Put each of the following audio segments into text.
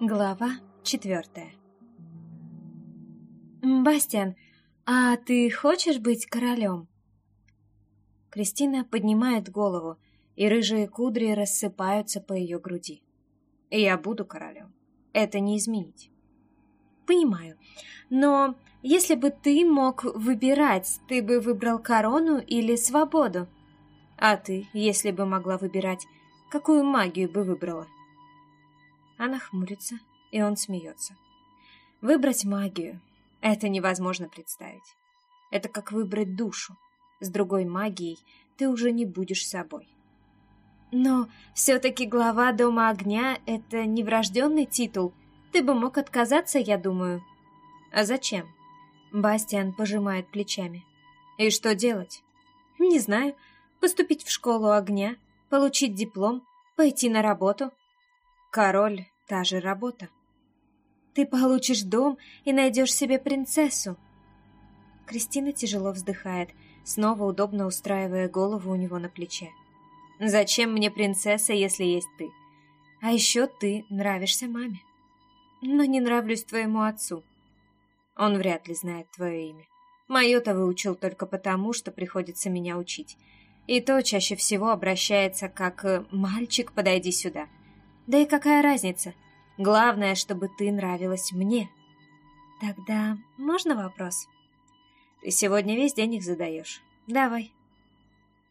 Глава четвертая «Бастиан, а ты хочешь быть королем?» Кристина поднимает голову, и рыжие кудри рассыпаются по ее груди. «Я буду королем. Это не изменить». «Понимаю. Но если бы ты мог выбирать, ты бы выбрал корону или свободу? А ты, если бы могла выбирать, какую магию бы выбрала?» Она хмурится, и он смеется. Выбрать магию — это невозможно представить. Это как выбрать душу. С другой магией ты уже не будешь собой. Но все-таки глава Дома Огня — это не врожденный титул. Ты бы мог отказаться, я думаю. А зачем? Бастиан пожимает плечами. И что делать? Не знаю. Поступить в школу огня, получить диплом, пойти на работу — Король — та же работа. Ты получишь дом и найдешь себе принцессу. Кристина тяжело вздыхает, снова удобно устраивая голову у него на плече. Зачем мне принцесса, если есть ты? А еще ты нравишься маме. Но не нравлюсь твоему отцу. Он вряд ли знает твое имя. Мое-то выучил только потому, что приходится меня учить. И то чаще всего обращается как «мальчик, подойди сюда». Да и какая разница? Главное, чтобы ты нравилась мне. Тогда можно вопрос? Ты сегодня весь день их задаешь. Давай.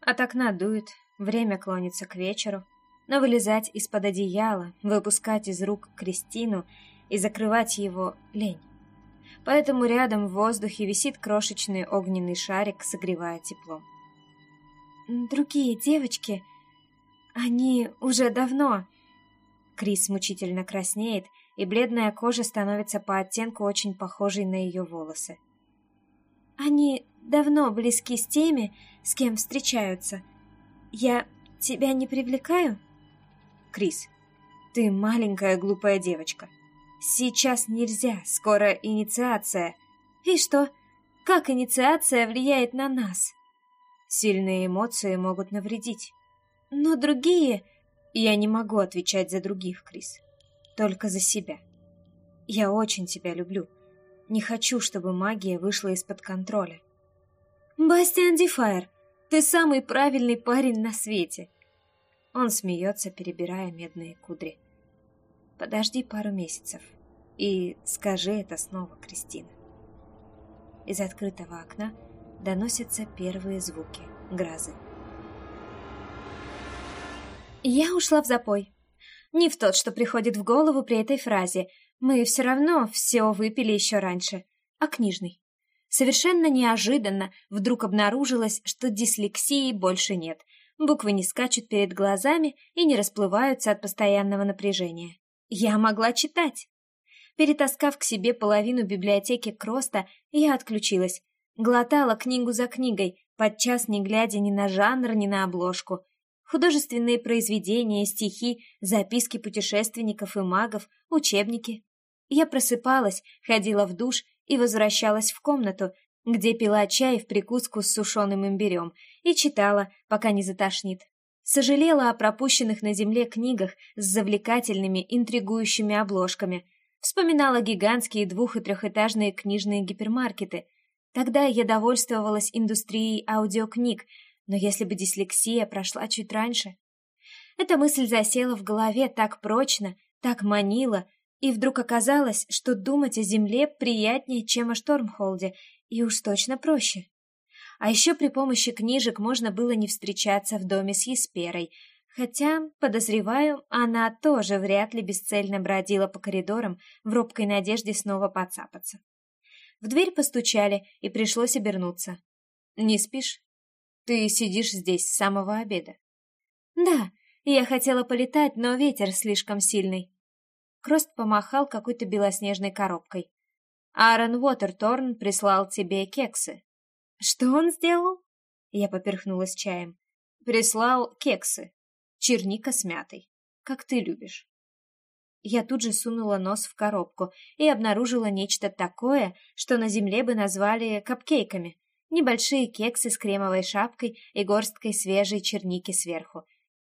От окна дует, время клонится к вечеру, но вылезать из-под одеяла, выпускать из рук Кристину и закрывать его лень. Поэтому рядом в воздухе висит крошечный огненный шарик, согревая теплом. Другие девочки, они уже давно Крис мучительно краснеет, и бледная кожа становится по оттенку очень похожей на ее волосы. «Они давно близки с теми, с кем встречаются. Я тебя не привлекаю?» «Крис, ты маленькая глупая девочка. Сейчас нельзя, скоро инициация». «И что? Как инициация влияет на нас?» «Сильные эмоции могут навредить». «Но другие...» Я не могу отвечать за других, Крис. Только за себя. Я очень тебя люблю. Не хочу, чтобы магия вышла из-под контроля. Бастиан Дифайр, ты самый правильный парень на свете. Он смеется, перебирая медные кудри. Подожди пару месяцев и скажи это снова, Кристина. Из открытого окна доносятся первые звуки грозы. Я ушла в запой. Не в тот, что приходит в голову при этой фразе. Мы все равно все выпили еще раньше. А книжный. Совершенно неожиданно вдруг обнаружилось, что дислексии больше нет. Буквы не скачут перед глазами и не расплываются от постоянного напряжения. Я могла читать. Перетаскав к себе половину библиотеки Кроста, я отключилась. Глотала книгу за книгой, подчас не глядя ни на жанр, ни на обложку художественные произведения, стихи, записки путешественников и магов, учебники. Я просыпалась, ходила в душ и возвращалась в комнату, где пила чай в прикуску с сушеным имбирем и читала, пока не затошнит. Сожалела о пропущенных на земле книгах с завлекательными, интригующими обложками. Вспоминала гигантские двух- и трехэтажные книжные гипермаркеты. Тогда я довольствовалась индустрией аудиокниг, но если бы дислексия прошла чуть раньше... Эта мысль засела в голове так прочно, так манила, и вдруг оказалось, что думать о земле приятнее, чем о Штормхолде, и уж точно проще. А еще при помощи книжек можно было не встречаться в доме с Есперой, хотя, подозреваю, она тоже вряд ли бесцельно бродила по коридорам в робкой надежде снова подцапаться. В дверь постучали, и пришлось обернуться. «Не спишь?» Ты сидишь здесь с самого обеда. Да, я хотела полетать, но ветер слишком сильный. Крост помахал какой-то белоснежной коробкой. Аарон Уотерторн прислал тебе кексы. Что он сделал? Я поперхнулась чаем. Прислал кексы. Черника с мятой. Как ты любишь. Я тут же сунула нос в коробку и обнаружила нечто такое, что на земле бы назвали капкейками небольшие кексы с кремовой шапкой и горсткой свежей черники сверху.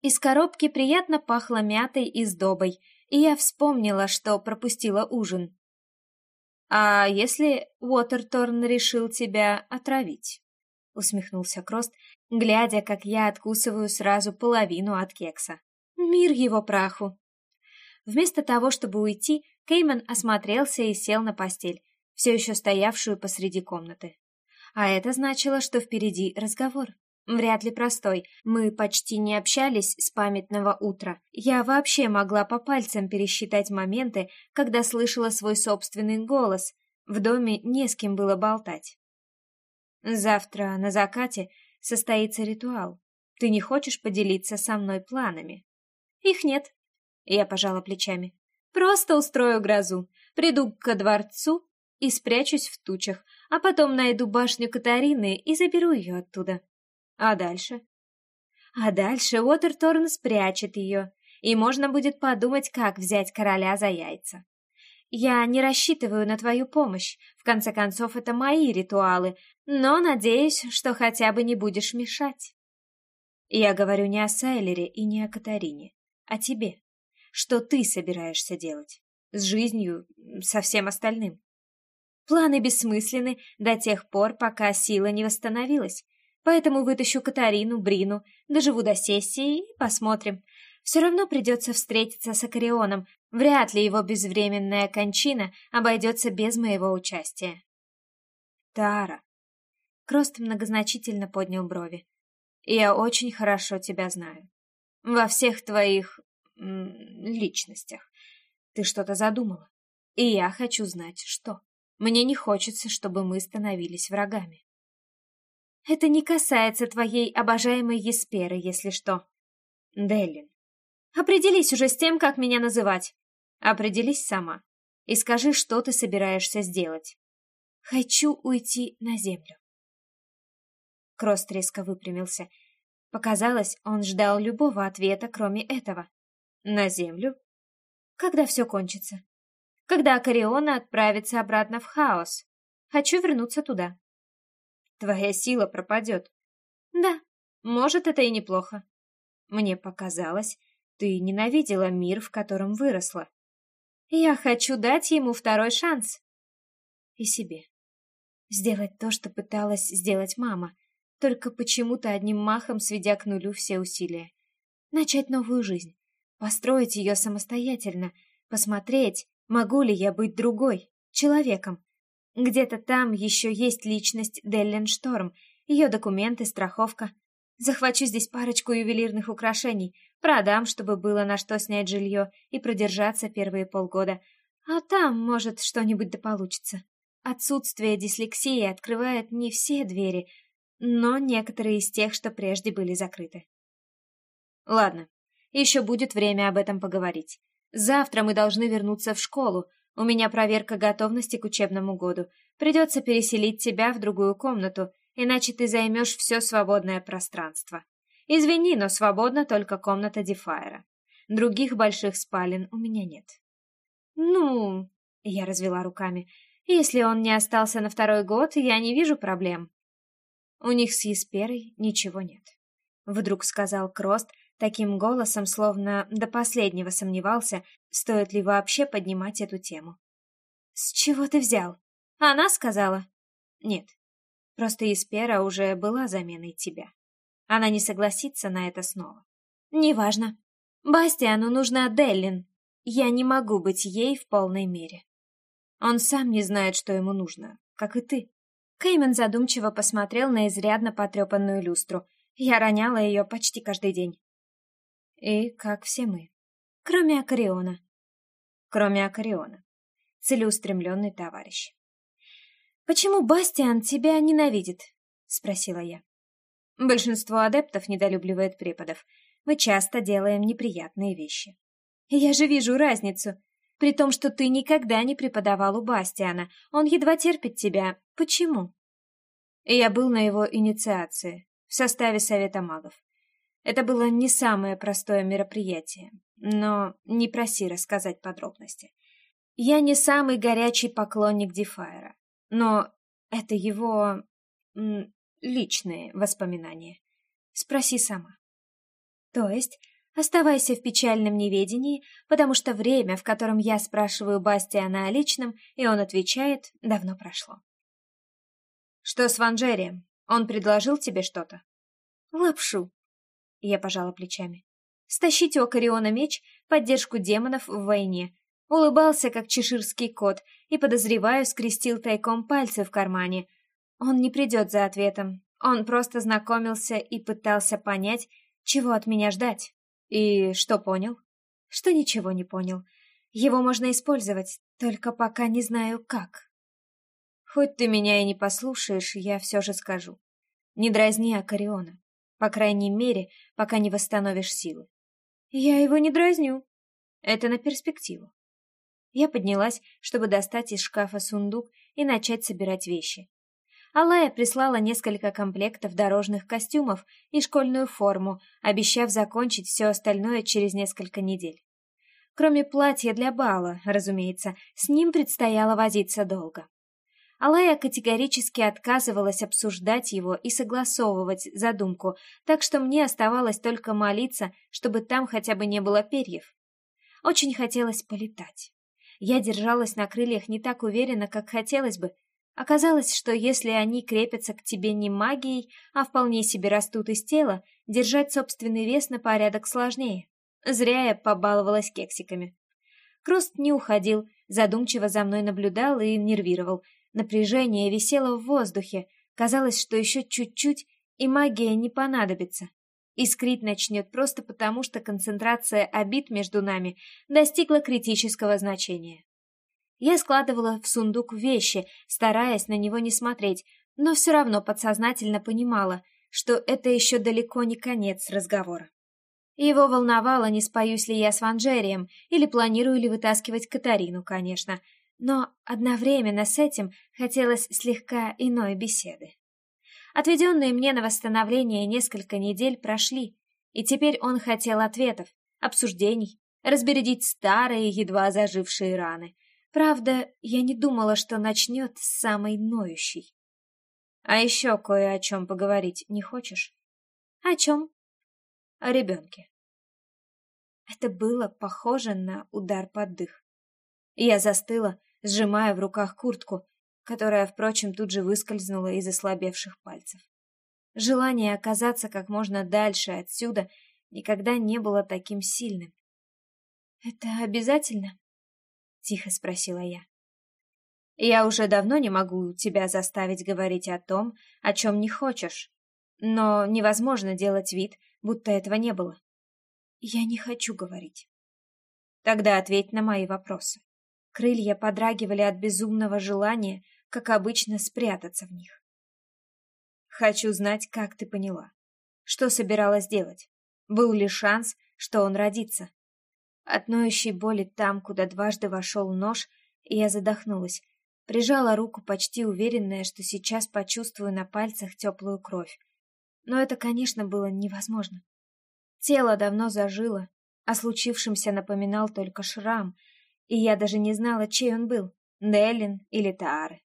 Из коробки приятно пахло мятой и сдобой, и я вспомнила, что пропустила ужин. «А если Уотерторн решил тебя отравить?» — усмехнулся Крост, глядя, как я откусываю сразу половину от кекса. «Мир его праху!» Вместо того, чтобы уйти, Кейман осмотрелся и сел на постель, все еще стоявшую посреди комнаты. А это значило, что впереди разговор. Вряд ли простой. Мы почти не общались с памятного утра. Я вообще могла по пальцам пересчитать моменты, когда слышала свой собственный голос. В доме не с кем было болтать. Завтра на закате состоится ритуал. Ты не хочешь поделиться со мной планами? Их нет. Я пожала плечами. Просто устрою грозу. Приду ко дворцу и спрячусь в тучах, а потом найду башню Катарины и заберу ее оттуда. А дальше? А дальше Уотерторн спрячет ее, и можно будет подумать, как взять короля за яйца. Я не рассчитываю на твою помощь, в конце концов, это мои ритуалы, но надеюсь, что хотя бы не будешь мешать. Я говорю не о Сайлере и не о Катарине, а тебе. Что ты собираешься делать? С жизнью, со всем остальным? Планы бессмысленны до тех пор, пока сила не восстановилась, Поэтому вытащу Катарину, Брину, доживу до сессии и посмотрим. Все равно придется встретиться с Акарионом. Вряд ли его безвременная кончина обойдется без моего участия. Тара. Крост многозначительно поднял брови. Я очень хорошо тебя знаю. Во всех твоих... личностях. Ты что-то задумала. И я хочу знать, что. Мне не хочется, чтобы мы становились врагами. Это не касается твоей обожаемой Есперы, если что. Делин, определись уже с тем, как меня называть. Определись сама. И скажи, что ты собираешься сделать. Хочу уйти на землю. Крост резко выпрямился. Показалось, он ждал любого ответа, кроме этого. На землю? Когда все кончится? Когда Акариона отправится обратно в хаос. Хочу вернуться туда твоя сила пропадет. Да, может, это и неплохо. Мне показалось, ты ненавидела мир, в котором выросла. Я хочу дать ему второй шанс. И себе. Сделать то, что пыталась сделать мама, только почему-то одним махом сведя к нулю все усилия. Начать новую жизнь, построить ее самостоятельно, посмотреть, могу ли я быть другой, человеком, где-то там еще есть личность Деллен Шторм, ее документы, страховка. Захвачу здесь парочку ювелирных украшений, продам, чтобы было на что снять жилье и продержаться первые полгода. А там, может, что-нибудь да получится. Отсутствие дислексии открывает не все двери, но некоторые из тех, что прежде были закрыты. Ладно, еще будет время об этом поговорить. Завтра мы должны вернуться в школу, у меня проверка готовности к учебному году. Придется переселить тебя в другую комнату, иначе ты займешь все свободное пространство. Извини, но свободна только комната Дефайра. Других больших спален у меня нет. Ну, я развела руками. Если он не остался на второй год, я не вижу проблем. У них с Есперой ничего нет. Вдруг сказал Крост, таким голосом, словно до последнего сомневался, стоит ли вообще поднимать эту тему. «С чего ты взял? Она сказала?» «Нет, просто Испера уже была заменой тебя. Она не согласится на это снова». «Неважно. Бастиану нужна Деллин. Я не могу быть ей в полной мере. Он сам не знает, что ему нужно, как и ты». Кеймен задумчиво посмотрел на изрядно потрепанную люстру. Я роняла ее почти каждый день. И как все мы. Кроме Акариона. Кроме Акариона. Целеустремленный товарищ. «Почему Бастиан тебя ненавидит?» — спросила я. «Большинство адептов недолюбливает преподов. Мы часто делаем неприятные вещи. Я же вижу разницу. При том, что ты никогда не преподавал у Бастиана. Он едва терпит тебя. Почему?» Я был на его инициации, в составе Совета магов. Это было не самое простое мероприятие, но не проси рассказать подробности. Я не самый горячий поклонник Дефайра, но это его м, личные воспоминания. Спроси сама. То есть Оставайся в печальном неведении, потому что время, в котором я спрашиваю Бастиана о личном, и он отвечает, давно прошло. Что с Ванжерием? Он предложил тебе что-то? Лапшу. Я пожала плечами. Стащить у Акариона меч, поддержку демонов в войне. Улыбался, как чеширский кот, и, подозреваю, скрестил тайком пальцы в кармане. Он не придет за ответом. Он просто знакомился и пытался понять, чего от меня ждать. И что понял? Что ничего не понял. Его можно использовать, только пока не знаю как. Хоть ты меня и не послушаешь, я все же скажу. Не дразни Акариона. По крайней мере, пока не восстановишь силы. Я его не дразню. Это на перспективу. Я поднялась, чтобы достать из шкафа сундук и начать собирать вещи. Алая прислала несколько комплектов дорожных костюмов и школьную форму, обещав закончить все остальное через несколько недель. Кроме платья для бала, разумеется, с ним предстояло возиться долго. Алая категорически отказывалась обсуждать его и согласовывать задумку, так что мне оставалось только молиться, чтобы там хотя бы не было перьев. Очень хотелось полетать. Я держалась на крыльях не так уверенно, как хотелось бы, Оказалось, что если они крепятся к тебе не магией, а вполне себе растут из тела, держать собственный вес на порядок сложнее. Зря я побаловалась кексиками. Крост не уходил, задумчиво за мной наблюдал и нервировал. Напряжение висело в воздухе. Казалось, что еще чуть-чуть, и магия не понадобится. Искрить начнет просто потому, что концентрация обид между нами достигла критического значения. Я складывала в сундук вещи, стараясь на него не смотреть, но все равно подсознательно понимала, что это еще далеко не конец разговора. Его волновало, не споюсь ли я с Ванжерием, или планирую ли вытаскивать Катарину, конечно, но одновременно с этим хотелось слегка иной беседы. Отведенные мне на восстановление несколько недель прошли, и теперь он хотел ответов, обсуждений, разбередить старые, едва зажившие раны — Правда, я не думала, что начнет с самой ноющей. А еще кое о чем поговорить не хочешь? О чем? О ребенке. Это было похоже на удар под дых. Я застыла, сжимая в руках куртку, которая, впрочем, тут же выскользнула из ослабевших пальцев. Желание оказаться как можно дальше отсюда никогда не было таким сильным. «Это обязательно?» — тихо спросила я. «Я уже давно не могу тебя заставить говорить о том, о чем не хочешь, но невозможно делать вид, будто этого не было. Я не хочу говорить. Тогда ответь на мои вопросы. Крылья подрагивали от безумного желания, как обычно, спрятаться в них. Хочу знать, как ты поняла. Что собиралась делать? Был ли шанс, что он родится? От ноющей боли там, куда дважды вошел нож, я задохнулась. Прижала руку, почти уверенная, что сейчас почувствую на пальцах теплую кровь. Но это, конечно, было невозможно. Тело давно зажило, о случившемся напоминал только шрам, и я даже не знала, чей он был — Неллин или Таары.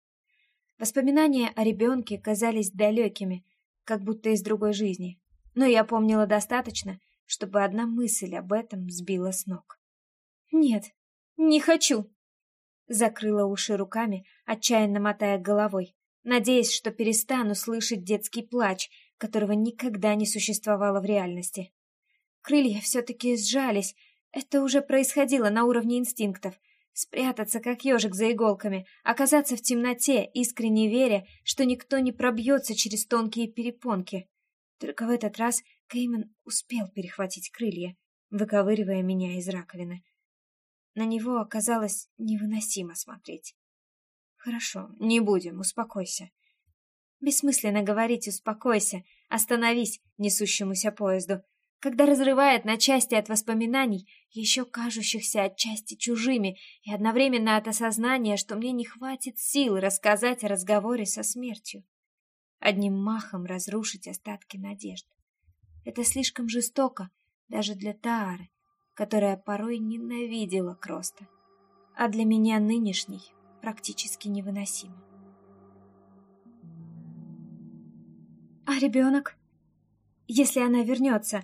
Воспоминания о ребенке казались далекими, как будто из другой жизни, но я помнила достаточно, чтобы одна мысль об этом сбила с ног. «Нет, не хочу!» Закрыла уши руками, отчаянно мотая головой, надеясь, что перестану слышать детский плач, которого никогда не существовало в реальности. Крылья все-таки сжались, это уже происходило на уровне инстинктов. Спрятаться, как ежик за иголками, оказаться в темноте, искренне веря, что никто не пробьется через тонкие перепонки. Только в этот раз Кеймен успел перехватить крылья, выковыривая меня из раковины. На него оказалось невыносимо смотреть. «Хорошо, не будем, успокойся». Бессмысленно говорить «успокойся», «остановись» несущемуся поезду, когда разрывает на части от воспоминаний, еще кажущихся отчасти чужими, и одновременно от осознания, что мне не хватит сил рассказать о разговоре со смертью. Одним махом разрушить остатки надежд. Это слишком жестоко даже для Таары, которая порой ненавидела Кроста, а для меня нынешний практически невыносим. А ребенок? Если она вернется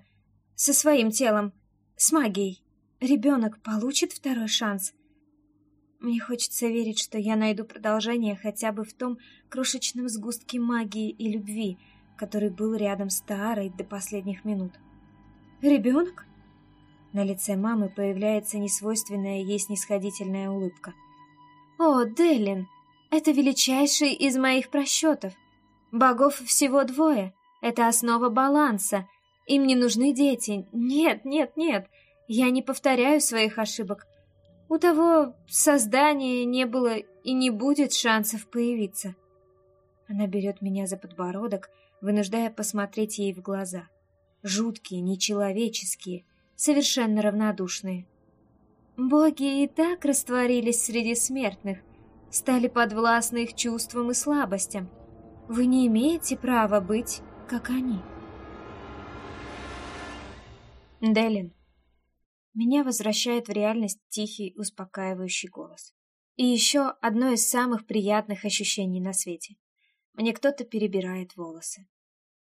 со своим телом, с магией. Ребенок получит второй шанс. Мне хочется верить, что я найду продолжение хотя бы в том крошечном сгустке магии и любви, который был рядом с Таарой до последних минут. Ребенок? На лице мамы появляется несвойственная ей снисходительная улыбка. «О, Делин, это величайший из моих просчетов. Богов всего двое. Это основа баланса. Им не нужны дети. Нет, нет, нет. Я не повторяю своих ошибок. У того создания не было и не будет шансов появиться. Она берет меня за подбородок, вынуждая посмотреть ей в глаза. Жуткие, нечеловеческие, совершенно равнодушные. Боги и так растворились среди смертных, стали подвластны их чувствам и слабостям. Вы не имеете права быть, как они. Делин. Меня возвращает в реальность тихий, успокаивающий голос. И еще одно из самых приятных ощущений на свете. Мне кто-то перебирает волосы.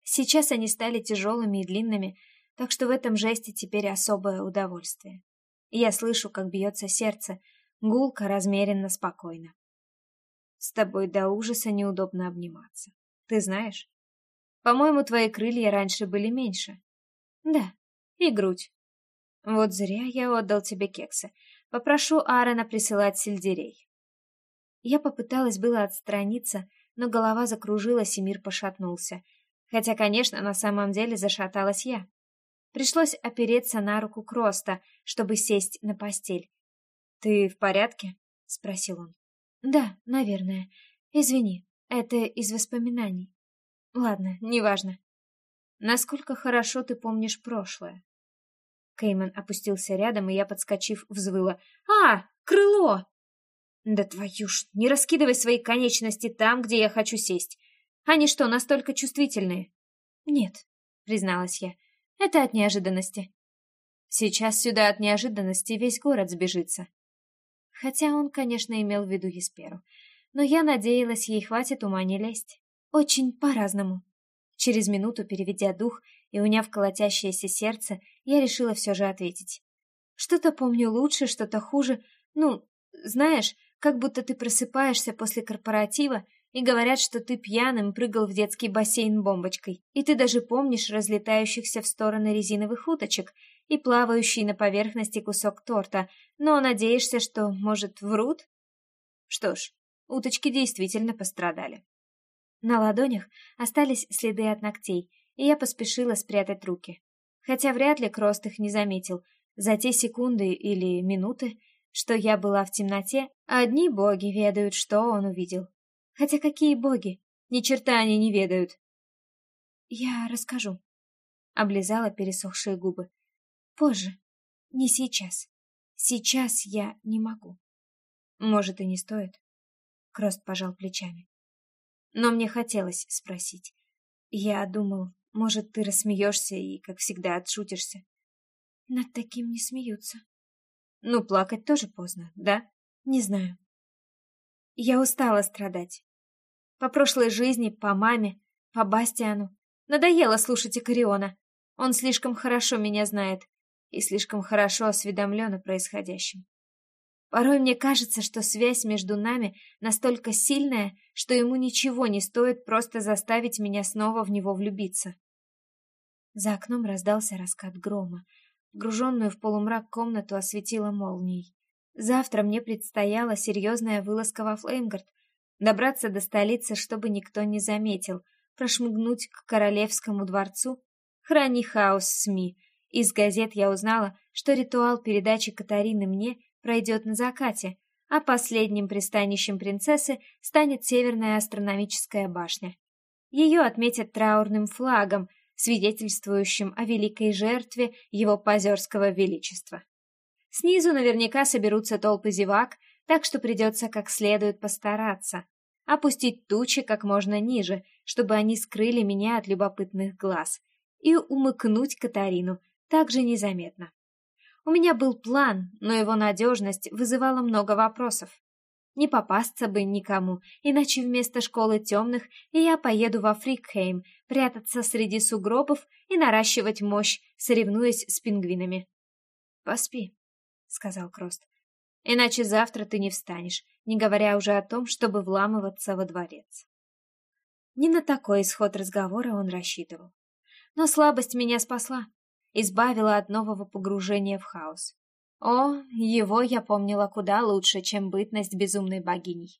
Сейчас они стали тяжелыми и длинными, так что в этом жесте теперь особое удовольствие. Я слышу, как бьется сердце, гулко, размеренно, спокойно. С тобой до ужаса неудобно обниматься. Ты знаешь? По-моему, твои крылья раньше были меньше. Да, и грудь. Вот зря я отдал тебе кексы. Попрошу Аарона присылать сельдерей. Я попыталась было отстраниться, но голова закружилась, и мир пошатнулся. Хотя, конечно, на самом деле зашаталась я. Пришлось опереться на руку Кроста, чтобы сесть на постель. «Ты в порядке?» — спросил он. Да, наверное. Извини, это из воспоминаний. Ладно, неважно. Насколько хорошо ты помнишь прошлое? Кейман опустился рядом, и я, подскочив, взвыла. «А, крыло!» «Да твою ж, не раскидывай свои конечности там, где я хочу сесть. Они что, настолько чувствительные?» «Нет», — призналась я, — «это от неожиданности». «Сейчас сюда от неожиданности весь город сбежится. Хотя он, конечно, имел в виду Есперу. Но я надеялась, ей хватит ума не лезть. Очень по-разному. Через минуту, переведя дух и уняв колотящееся сердце, я решила все же ответить. Что-то помню лучше, что-то хуже. Ну, знаешь, как будто ты просыпаешься после корпоратива и говорят, что ты пьяным прыгал в детский бассейн бомбочкой, и ты даже помнишь разлетающихся в стороны резиновых уточек, и плавающий на поверхности кусок торта, но надеешься, что, может, врут? Что ж, уточки действительно пострадали. На ладонях остались следы от ногтей, и я поспешила спрятать руки. Хотя вряд ли Крост их не заметил. За те секунды или минуты, что я была в темноте, одни боги ведают, что он увидел. Хотя какие боги? Ни черта они не ведают. Я расскажу. Облизала пересохшие губы. Позже. Не сейчас. Сейчас я не могу. Может, и не стоит. Крост пожал плечами. Но мне хотелось спросить. Я думал, может, ты рассмеешься и, как всегда, отшутишься. Над таким не смеются. Ну, плакать тоже поздно, да? Не знаю. Я устала страдать. По прошлой жизни, по маме, по Бастиану. Надоело слушать Икариона. Он слишком хорошо меня знает и слишком хорошо осведомлен о происходящем. Порой мне кажется, что связь между нами настолько сильная, что ему ничего не стоит просто заставить меня снова в него влюбиться. За окном раздался раскат грома. Вгруженную в полумрак комнату осветила молнией. Завтра мне предстояла серьезная вылазка во Флеймгард, добраться до столицы, чтобы никто не заметил, прошмыгнуть к королевскому дворцу, храни хаос СМИ — из газет я узнала, что ритуал передачи Катарины мне пройдет на закате, а последним пристанищем принцессы станет Северная астрономическая башня. Ее отметят траурным флагом, свидетельствующим о великой жертве его позерского величества. Снизу наверняка соберутся толпы зевак, так что придется как следует постараться. Опустить тучи как можно ниже, чтобы они скрыли меня от любопытных глаз. И умыкнуть Катарину, также незаметно. У меня был план, но его надежность вызывала много вопросов. Не попасться бы никому, иначе вместо школы темных я поеду во Фрикхейм, прятаться среди сугробов и наращивать мощь, соревнуясь с пингвинами. «Поспи», — сказал Крост. «Иначе завтра ты не встанешь, не говоря уже о том, чтобы вламываться во дворец». Не на такой исход разговора он рассчитывал. Но слабость меня спасла, избавила от нового погружения в хаос. О, его я помнила куда лучше, чем бытность безумной богиней.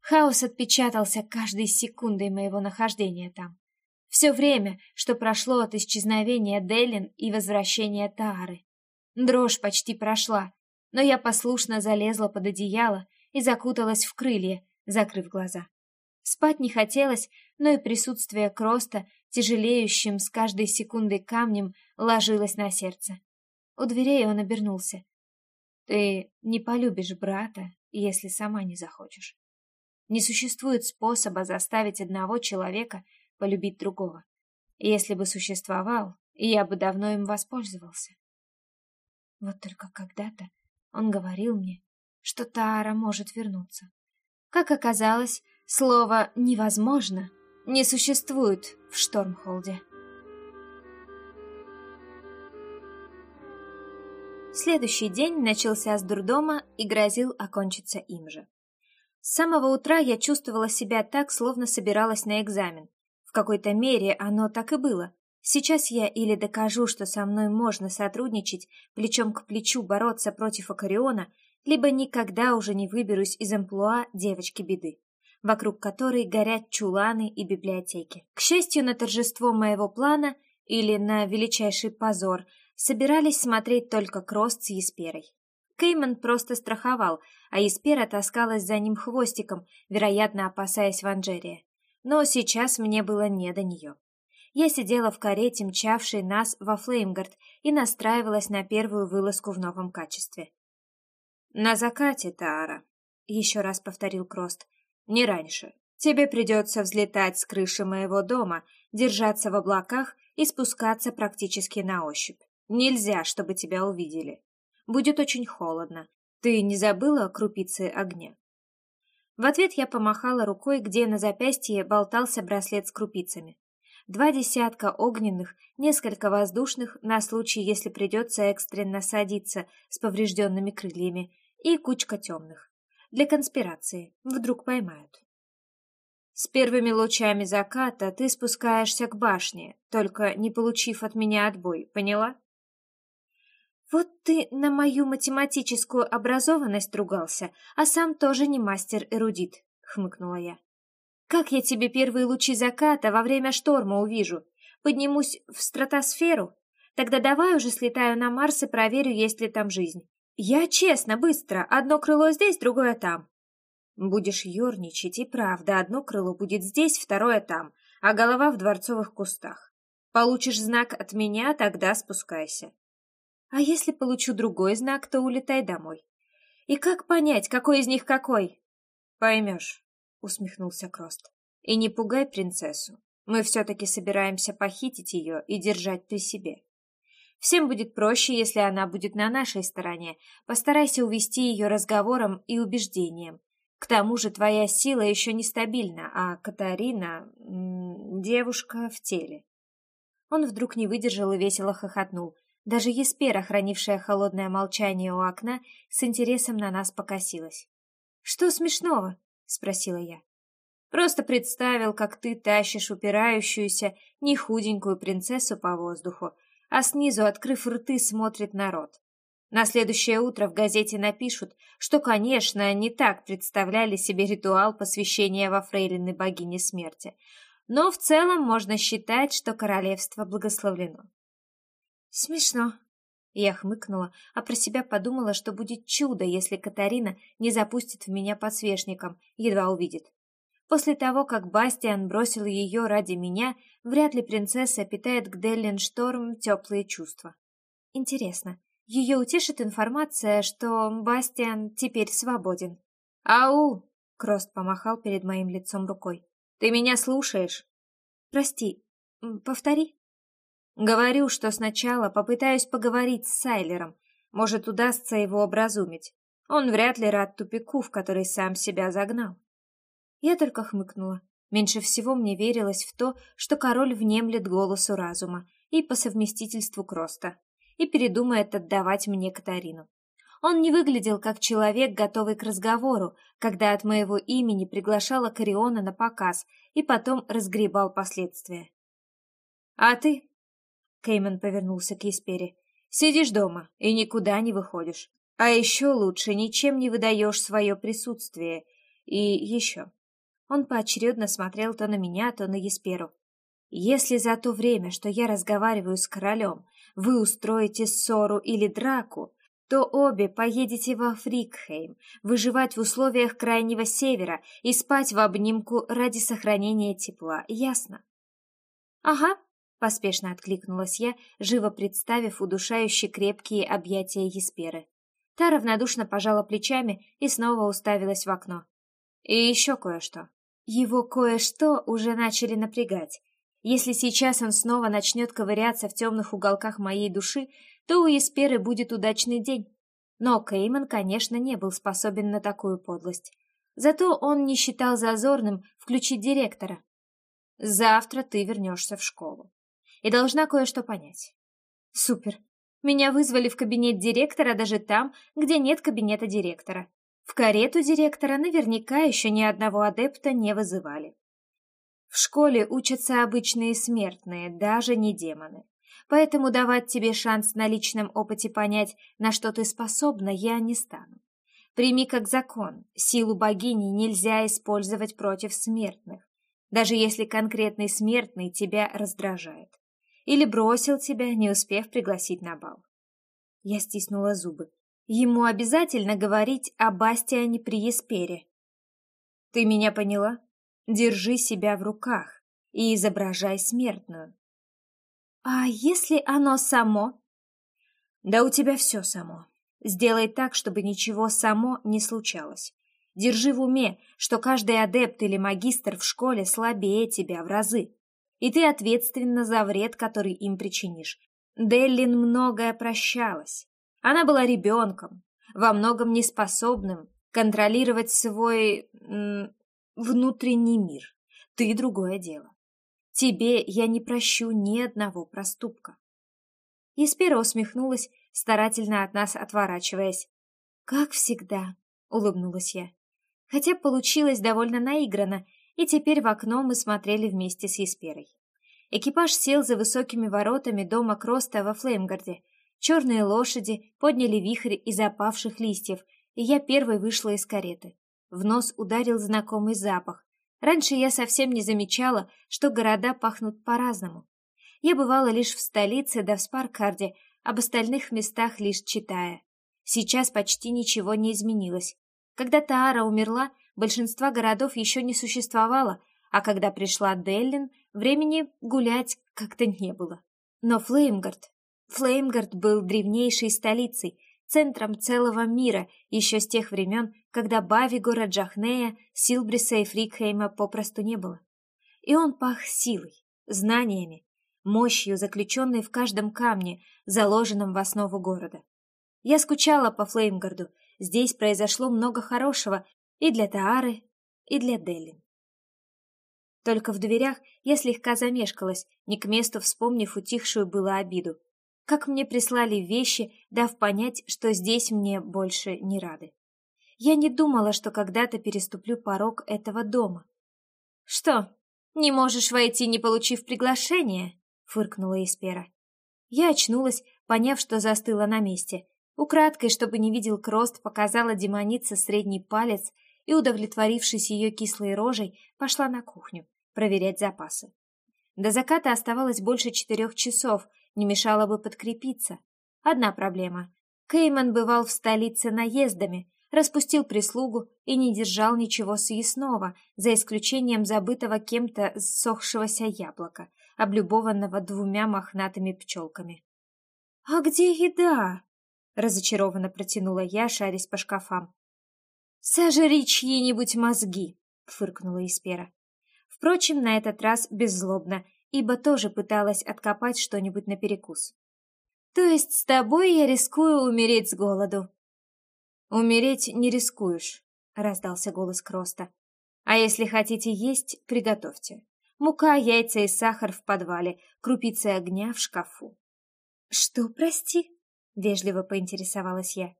Хаос отпечатался каждой секундой моего нахождения там. Все время, что прошло от исчезновения Делин и возвращения Таары. Дрожь почти прошла, но я послушно залезла под одеяло и закуталась в крылья, закрыв глаза. Спать не хотелось, но и присутствие Кроста, тяжелеющим с каждой секундой камнем, ложилось на сердце. У дверей он обернулся. «Ты не полюбишь брата, если сама не захочешь. Не существует способа заставить одного человека полюбить другого. Если бы существовал, я бы давно им воспользовался. Вот только когда-то он говорил мне, что Таара может вернуться. Как оказалось, слово «невозможно» не существует в Штормхолде. Следующий день начался с дурдома и грозил окончиться им же. С самого утра я чувствовала себя так, словно собиралась на экзамен. В какой-то мере оно так и было. Сейчас я или докажу, что со мной можно сотрудничать, плечом к плечу бороться против Акариона, либо никогда уже не выберусь из амплуа девочки-беды, вокруг которой горят чуланы и библиотеки. К счастью, на торжество моего плана или на величайший позор собирались смотреть только Крост с Есперой. Кейман просто страховал, а Еспера таскалась за ним хвостиком, вероятно, опасаясь Ванжерия. Но сейчас мне было не до нее. Я сидела в карете, мчавшей нас во Флеймгард, и настраивалась на первую вылазку в новом качестве. «На закате, Таара», — еще раз повторил Крост. «Не раньше. Тебе придется взлетать с крыши моего дома, держаться в облаках и спускаться практически на ощупь. Нельзя, чтобы тебя увидели. Будет очень холодно. Ты не забыла крупицы огня?» В ответ я помахала рукой, где на запястье болтался браслет с крупицами. Два десятка огненных, несколько воздушных на случай, если придется экстренно садиться с поврежденными крыльями, и кучка темных. Для конспирации. Вдруг поймают. С первыми лучами заката ты спускаешься к башне, только не получив от меня отбой, поняла? Вот ты на мою математическую образованность ругался, а сам тоже не мастер-эрудит, хмыкнула я. Как я тебе первые лучи заката во время шторма увижу? Поднимусь в стратосферу? Тогда давай уже слетаю на Марс и проверю, есть ли там жизнь. Я честно, быстро. Одно крыло здесь, другое там. Будешь ерничать, и правда, одно крыло будет здесь, второе там, а голова в дворцовых кустах. Получишь знак от меня, тогда спускайся. А если получу другой знак, то улетай домой. И как понять, какой из них какой? Поймешь, усмехнулся Крост. И не пугай принцессу. Мы все-таки собираемся похитить ее и держать при себе. Всем будет проще, если она будет на нашей стороне. Постарайся увести ее разговором и убеждением. К тому же твоя сила еще нестабильна, а Катарина — девушка в теле. Он вдруг не выдержал и весело хохотнул. Даже Еспера, хранившая холодное молчание у окна, с интересом на нас покосилась. «Что смешного?» — спросила я. «Просто представил, как ты тащишь упирающуюся, не худенькую принцессу по воздуху, а снизу, открыв рты, смотрит народ. На следующее утро в газете напишут, что, конечно, не так представляли себе ритуал посвящения во фрейлины богини смерти, но в целом можно считать, что королевство благословлено. Смешно. Я хмыкнула, а про себя подумала, что будет чудо, если Катарина не запустит в меня подсвечником, едва увидит. После того, как Бастиан бросил ее ради меня, вряд ли принцесса питает к Деллин Шторм теплые чувства. Интересно, ее утешит информация, что Бастиан теперь свободен. «Ау!» — Крост помахал перед моим лицом рукой. «Ты меня слушаешь?» «Прости, повтори». «Говорю, что сначала попытаюсь поговорить с Сайлером. Может, удастся его образумить. Он вряд ли рад тупику, в который сам себя загнал». Я только хмыкнула. Меньше всего мне верилось в то, что король внемлет голосу разума и по совместительству Кроста. и передумает отдавать мне Катарину. Он не выглядел как человек, готовый к разговору, когда от моего имени приглашала Кариона на показ и потом разгребал последствия. «А ты?» — Кейман повернулся к Еспере. «Сидишь дома и никуда не выходишь. А еще лучше ничем не выдаешь свое присутствие. И еще». Он поочередно смотрел то на меня, то на Есперу. «Если за то время, что я разговариваю с королем, вы устроите ссору или драку, то обе поедете во Фрикхейм, выживать в условиях Крайнего Севера и спать в обнимку ради сохранения тепла, ясно? Ага, поспешно откликнулась я, живо представив удушающие крепкие объятия Есперы. Та равнодушно пожала плечами и снова уставилась в окно. И еще кое-что. Его кое-что уже начали напрягать. Если сейчас он снова начнет ковыряться в темных уголках моей души, то у Есперы будет удачный день. Но Кейман, конечно, не был способен на такую подлость. Зато он не считал зазорным включить директора. Завтра ты вернешься в школу. И должна кое-что понять. Супер. Меня вызвали в кабинет директора даже там, где нет кабинета директора. В карету директора наверняка еще ни одного адепта не вызывали. В школе учатся обычные смертные, даже не демоны. Поэтому давать тебе шанс на личном опыте понять, на что ты способна, я не стану. Прими как закон, силу богини нельзя использовать против смертных, даже если конкретный смертный тебя раздражает. Или бросил тебя, не успев пригласить на бал. Я стиснула зубы. Ему обязательно говорить о Бастиане при Еспере. Ты меня поняла? Держи себя в руках и изображай смертную. «А если оно само?» «Да у тебя все само. Сделай так, чтобы ничего само не случалось. Держи в уме, что каждый адепт или магистр в школе слабее тебя в разы, и ты ответственна за вред, который им причинишь. Деллин многое прощалась. Она была ребенком, во многом неспособным контролировать свой м, внутренний мир. Ты другое дело. Тебе я не прощу ни одного проступка. Еспера усмехнулась, старательно от нас отворачиваясь. «Как всегда», — улыбнулась я. Хотя получилось довольно наигранно, и теперь в окно мы смотрели вместе с Есперой. Экипаж сел за высокими воротами дома Кроста во Флеймгарде. Черные лошади подняли вихрь из опавших листьев, и я первой вышла из кареты. В нос ударил знакомый запах, Раньше я совсем не замечала, что города пахнут по-разному. Я бывала лишь в столице да в Спаркарде, об остальных местах лишь читая. Сейчас почти ничего не изменилось. Когда Таара умерла, большинства городов еще не существовало, а когда пришла Деллин, времени гулять как-то не было. Но Флеймгард... Флеймгард был древнейшей столицей, центром целого мира еще с тех времен, когда Бавигора, Джахнея, Силбриса и Фрикхейма попросту не было. И он пах силой, знаниями, мощью, заключенной в каждом камне, заложенном в основу города. Я скучала по Флеймгарду, здесь произошло много хорошего и для Таары, и для Делин. Только в дверях я слегка замешкалась, не к месту вспомнив утихшую было обиду как мне прислали вещи, дав понять, что здесь мне больше не рады. Я не думала, что когда-то переступлю порог этого дома. «Что, не можешь войти, не получив приглашение?» — фыркнула Эспера. Я очнулась, поняв, что застыла на месте. Украдкой, чтобы не видел Крост, показала демоница средний палец и, удовлетворившись ее кислой рожей, пошла на кухню проверять запасы. До заката оставалось больше четырех часов, не мешало бы подкрепиться. Одна проблема. Кейман бывал в столице наездами, распустил прислугу и не держал ничего съестного, за исключением забытого кем-то ссохшегося яблока, облюбованного двумя мохнатыми пчелками. «А где еда?» — разочарованно протянула я, шарясь по шкафам. «Сожри чьи-нибудь мозги!» — фыркнула Испера. Впрочем, на этот раз беззлобно, ибо тоже пыталась откопать что-нибудь на перекус. То есть с тобой я рискую умереть с голоду. Умереть не рискуешь, раздался голос Кроста. А если хотите есть, приготовьте. Мука, яйца и сахар в подвале, крупицы огня в шкафу. «Что, прости?» — вежливо поинтересовалась я.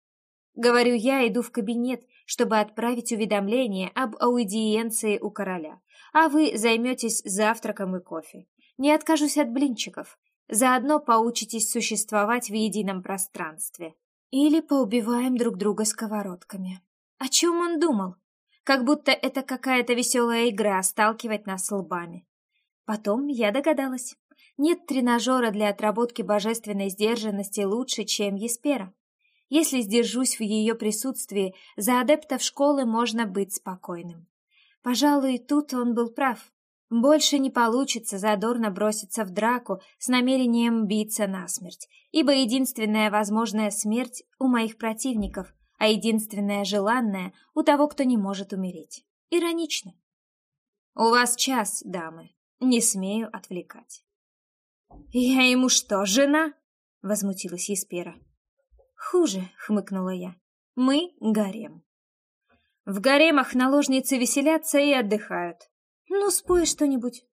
Говорю, я иду в кабинет, чтобы отправить уведомление об аудиенции у короля, а вы займетесь завтраком и кофе. Не откажусь от блинчиков. Заодно поучитесь существовать в едином пространстве. Или поубиваем друг друга сковородками. О чем он думал? Как будто это какая-то веселая игра сталкивать нас лбами. Потом я догадалась. Нет тренажера для отработки божественной сдержанности лучше, чем Еспера. Если сдержусь в ее присутствии, за адептов школы можно быть спокойным. Пожалуй, тут он был прав. Больше не получится задорно броситься в драку с намерением биться насмерть, ибо единственная возможная смерть у моих противников, а единственная желанная у того, кто не может умереть. Иронично. «У вас час, дамы. Не смею отвлекать». «Я ему что, жена?» — возмутилась Еспера. «Хуже», — хмыкнула я. «Мы — гарем». «В гаремах наложницы веселятся и отдыхают. Ну, спой что-нибудь».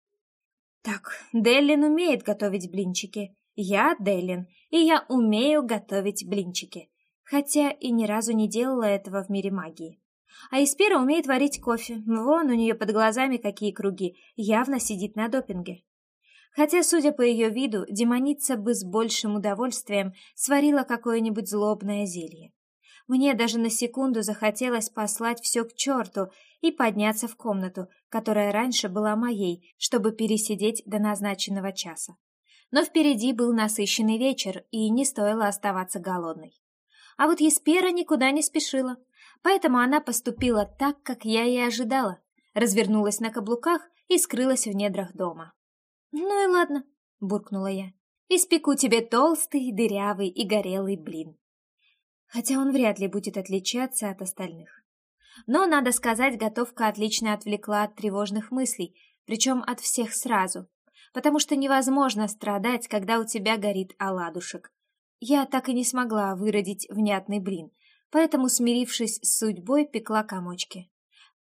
«Так, Деллин умеет готовить блинчики. Я Деллин, и я умею готовить блинчики. Хотя и ни разу не делала этого в мире магии. А Испера умеет варить кофе. Вон у нее под глазами какие круги. Явно сидит на допинге. Хотя, судя по ее виду, демоница бы с большим удовольствием сварила какое-нибудь злобное зелье. Мне даже на секунду захотелось послать все к черту и подняться в комнату, которая раньше была моей, чтобы пересидеть до назначенного часа. Но впереди был насыщенный вечер, и не стоило оставаться голодной. А вот Еспера никуда не спешила, поэтому она поступила так, как я и ожидала, развернулась на каблуках и скрылась в недрах дома. «Ну и ладно», — буркнула я. «Испеку тебе толстый, дырявый и горелый блин». Хотя он вряд ли будет отличаться от остальных. Но, надо сказать, готовка отлично отвлекла от тревожных мыслей, причем от всех сразу, потому что невозможно страдать, когда у тебя горит оладушек. Я так и не смогла выродить внятный блин, поэтому, смирившись с судьбой, пекла комочки.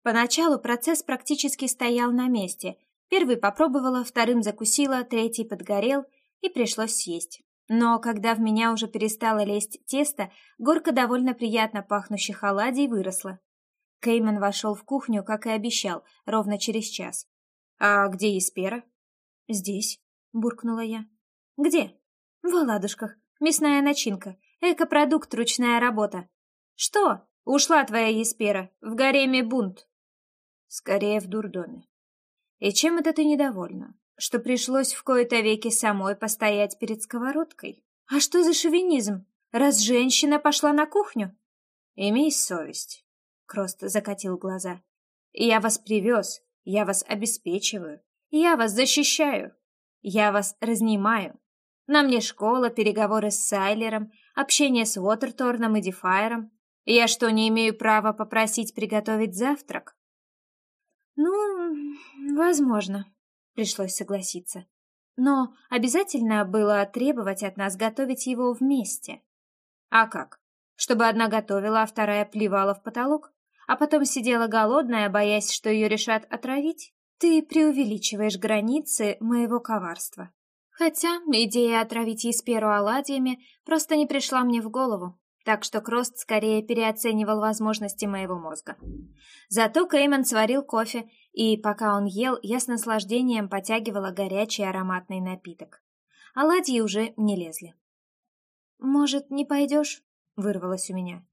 Поначалу процесс практически стоял на месте, Первый попробовала, вторым закусила, третий подгорел, и пришлось съесть. Но когда в меня уже перестало лезть тесто, горка довольно приятно пахнущих оладий выросла. Кейман вошел в кухню, как и обещал, ровно через час. «А где Еспера?» «Здесь», — буркнула я. «Где?» «В оладушках. Мясная начинка. Экопродукт, ручная работа». «Что? Ушла твоя Еспера. В гареме бунт». «Скорее в дурдоме», и чем это ты недовольна? Что пришлось в кои-то веки самой постоять перед сковородкой? А что за шовинизм? Раз женщина пошла на кухню? Имей совесть. Крост закатил глаза. Я вас привез, я вас обеспечиваю, я вас защищаю, я вас разнимаю. На мне школа, переговоры с Сайлером, общение с Уотерторном и Дефайером. Я что, не имею права попросить приготовить завтрак? Ну, возможно, пришлось согласиться. Но обязательно было требовать от нас готовить его вместе. А как? Чтобы одна готовила, а вторая плевала в потолок? А потом сидела голодная, боясь, что ее решат отравить? Ты преувеличиваешь границы моего коварства. Хотя идея отравить Исперу оладьями просто не пришла мне в голову так что Крост скорее переоценивал возможности моего мозга. Зато Кейман сварил кофе, и пока он ел, я с наслаждением потягивала горячий ароматный напиток. Оладьи уже не лезли. «Может, не пойдешь?» — вырвалось у меня.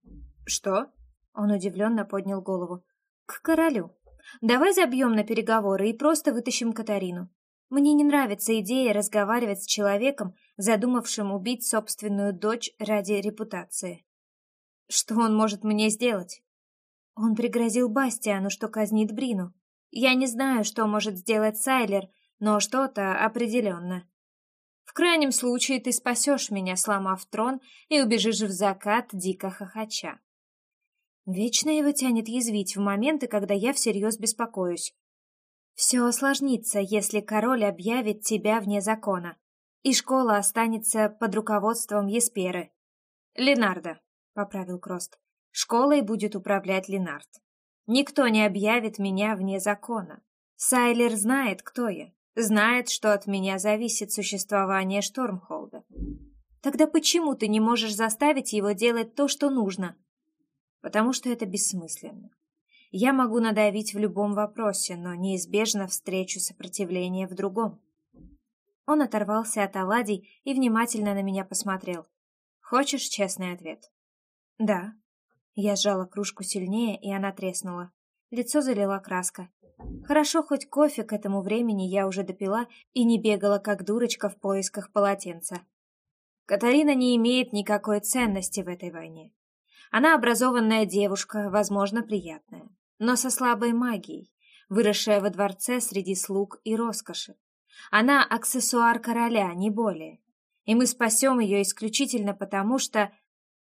«Что?» — он удивленно поднял голову. «К королю. Давай забьем на переговоры и просто вытащим Катарину. Мне не нравится идея разговаривать с человеком, задумавшим убить собственную дочь ради репутации. Что он может мне сделать? Он пригрозил Бастиану, что казнит Брину. Я не знаю, что может сделать Сайлер, но что-то определенно. В крайнем случае ты спасешь меня, сломав трон, и убежишь в закат, дико хохоча. Вечно его тянет язвить в моменты, когда я всерьез беспокоюсь. Все осложнится, если король объявит тебя вне закона, и школа останется под руководством Есперы. Ленарда, — поправил Крост. Школой будет управлять Ленард. Никто не объявит меня вне закона. Сайлер знает, кто я, знает, что от меня зависит существование Штормхолда. Тогда почему ты не можешь заставить его делать то, что нужно? Потому что это бессмысленно. Я могу надавить в любом вопросе, но неизбежно встречу сопротивление в другом. Он оторвался от оладий и внимательно на меня посмотрел. Хочешь честный ответ? Да. Я сжала кружку сильнее, и она треснула. Лицо залила краска. Хорошо, хоть кофе к этому времени я уже допила и не бегала, как дурочка в поисках полотенца. Катарина не имеет никакой ценности в этой войне. Она образованная девушка, возможно, приятная, но со слабой магией, выросшая во дворце среди слуг и роскоши. Она аксессуар короля, не более. И мы спасем ее исключительно потому, что...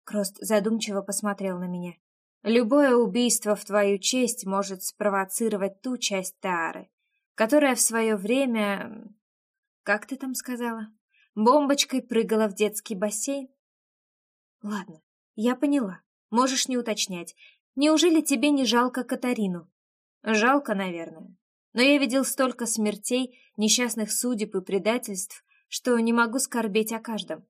Крост задумчиво посмотрел на меня. Любое убийство в твою честь может спровоцировать ту часть Тары, которая в свое время... Как ты там сказала? бомбочкой прыгала в детский бассейн? Ладно, я поняла. Можешь не уточнять. Неужели тебе не жалко Катарину? Жалко, наверное. Но я видел столько смертей, несчастных судеб и предательств, что не могу скорбеть о каждом.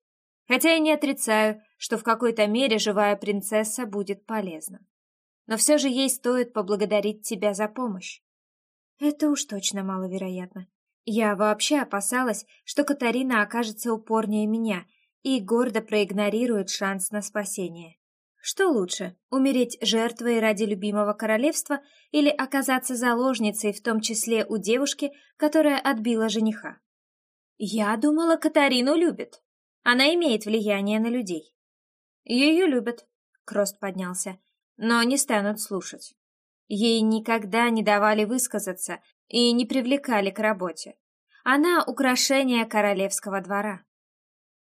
Хотя и не отрицаю, что в какой-то мере живая принцесса будет полезна. Но все же ей стоит поблагодарить тебя за помощь. Это уж точно маловероятно. Я вообще опасалась, что Катарина окажется упорнее меня и гордо проигнорирует шанс на спасение. Что лучше, умереть жертвой ради любимого королевства или оказаться заложницей, в том числе у девушки, которая отбила жениха? Я думала, Катарину любят. Она имеет влияние на людей. Ее любят, Крост поднялся, но не станут слушать. Ей никогда не давали высказаться и не привлекали к работе. Она украшение королевского двора.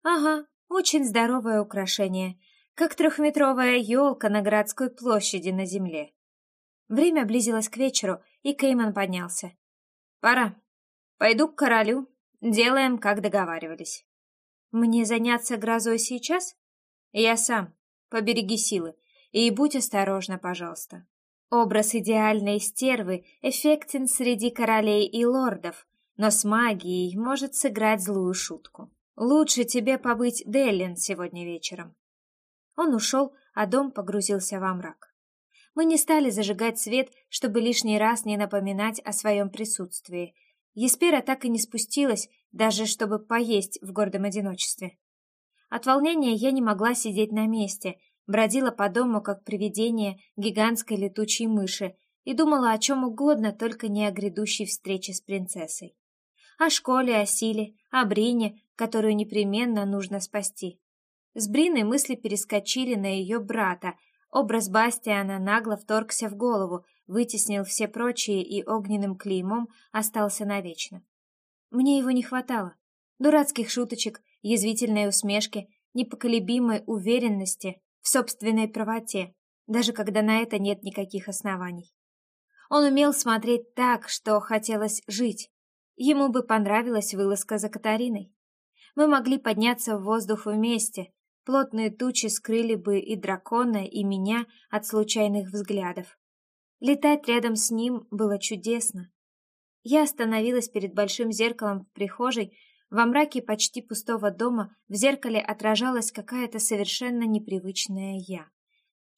Ага, очень здоровое украшение, как трехметровая елка на городской площади на земле. Время близилось к вечеру, и Кейман поднялся. Пора. Пойду к королю. Делаем, как договаривались. Мне заняться грозой сейчас? Я сам. Побереги силы. И будь осторожна, пожалуйста. Образ идеальной стервы эффектен среди королей и лордов, но с магией может сыграть злую шутку. Лучше тебе побыть Деллин сегодня вечером. Он ушел, а дом погрузился во мрак. Мы не стали зажигать свет, чтобы лишний раз не напоминать о своем присутствии. Еспера так и не спустилась, даже чтобы поесть в гордом одиночестве. От волнения я не могла сидеть на месте, бродила по дому, как привидение гигантской летучей мыши, и думала о чем угодно, только не о грядущей встрече с принцессой. О школе, о силе, о Брине, которую непременно нужно спасти. С Бриной мысли перескочили на ее брата. Образ Бастиана нагло вторгся в голову, вытеснил все прочие и огненным клеймом остался навечно. Мне его не хватало. Дурацких шуточек, язвительной усмешки, непоколебимой уверенности в собственной правоте, даже когда на это нет никаких оснований. Он умел смотреть так, что хотелось жить. Ему бы понравилась вылазка за Катариной. Мы могли подняться в воздух вместе. Плотные тучи скрыли бы и дракона, и меня от случайных взглядов. Летать рядом с ним было чудесно. Я остановилась перед большим зеркалом в прихожей. Во мраке почти пустого дома в зеркале отражалась какая-то совершенно непривычная я.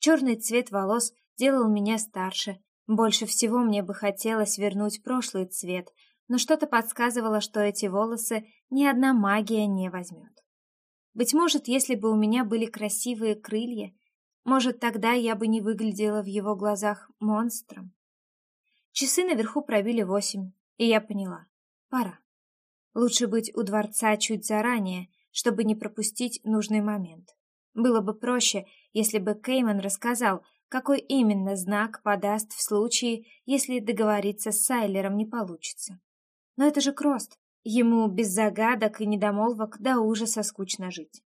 Черный цвет волос делал меня старше. Больше всего мне бы хотелось вернуть прошлый цвет, но что-то подсказывало, что эти волосы ни одна магия не возьмет. Быть может, если бы у меня были красивые крылья, может, тогда я бы не выглядела в его глазах монстром. Часы наверху пробили восемь, и я поняла — пора. Лучше быть у дворца чуть заранее, чтобы не пропустить нужный момент. Было бы проще, если бы Кейман рассказал, какой именно знак подаст в случае, если договориться с Сайлером не получится. Но это же Крост. Ему без загадок и недомолвок до ужаса скучно жить.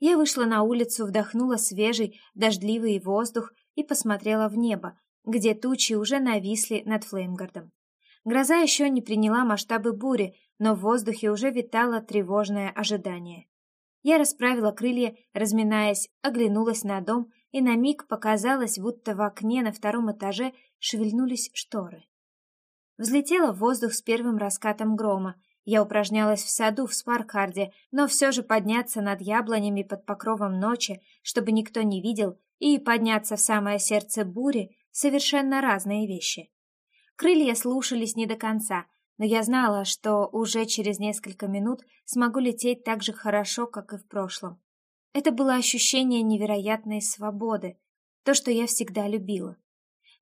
Я вышла на улицу, вдохнула свежий, дождливый воздух и посмотрела в небо, где тучи уже нависли над Флеймгардом. Гроза еще не приняла масштабы бури, но в воздухе уже витало тревожное ожидание. Я расправила крылья, разминаясь, оглянулась на дом, и на миг показалось, будто в окне на втором этаже шевельнулись шторы. Взлетела в воздух с первым раскатом грома, Я упражнялась в саду в Спаркарде, но все же подняться над яблонями под покровом ночи, чтобы никто не видел, и подняться в самое сердце бури — совершенно разные вещи. Крылья слушались не до конца, но я знала, что уже через несколько минут смогу лететь так же хорошо, как и в прошлом. Это было ощущение невероятной свободы, то, что я всегда любила.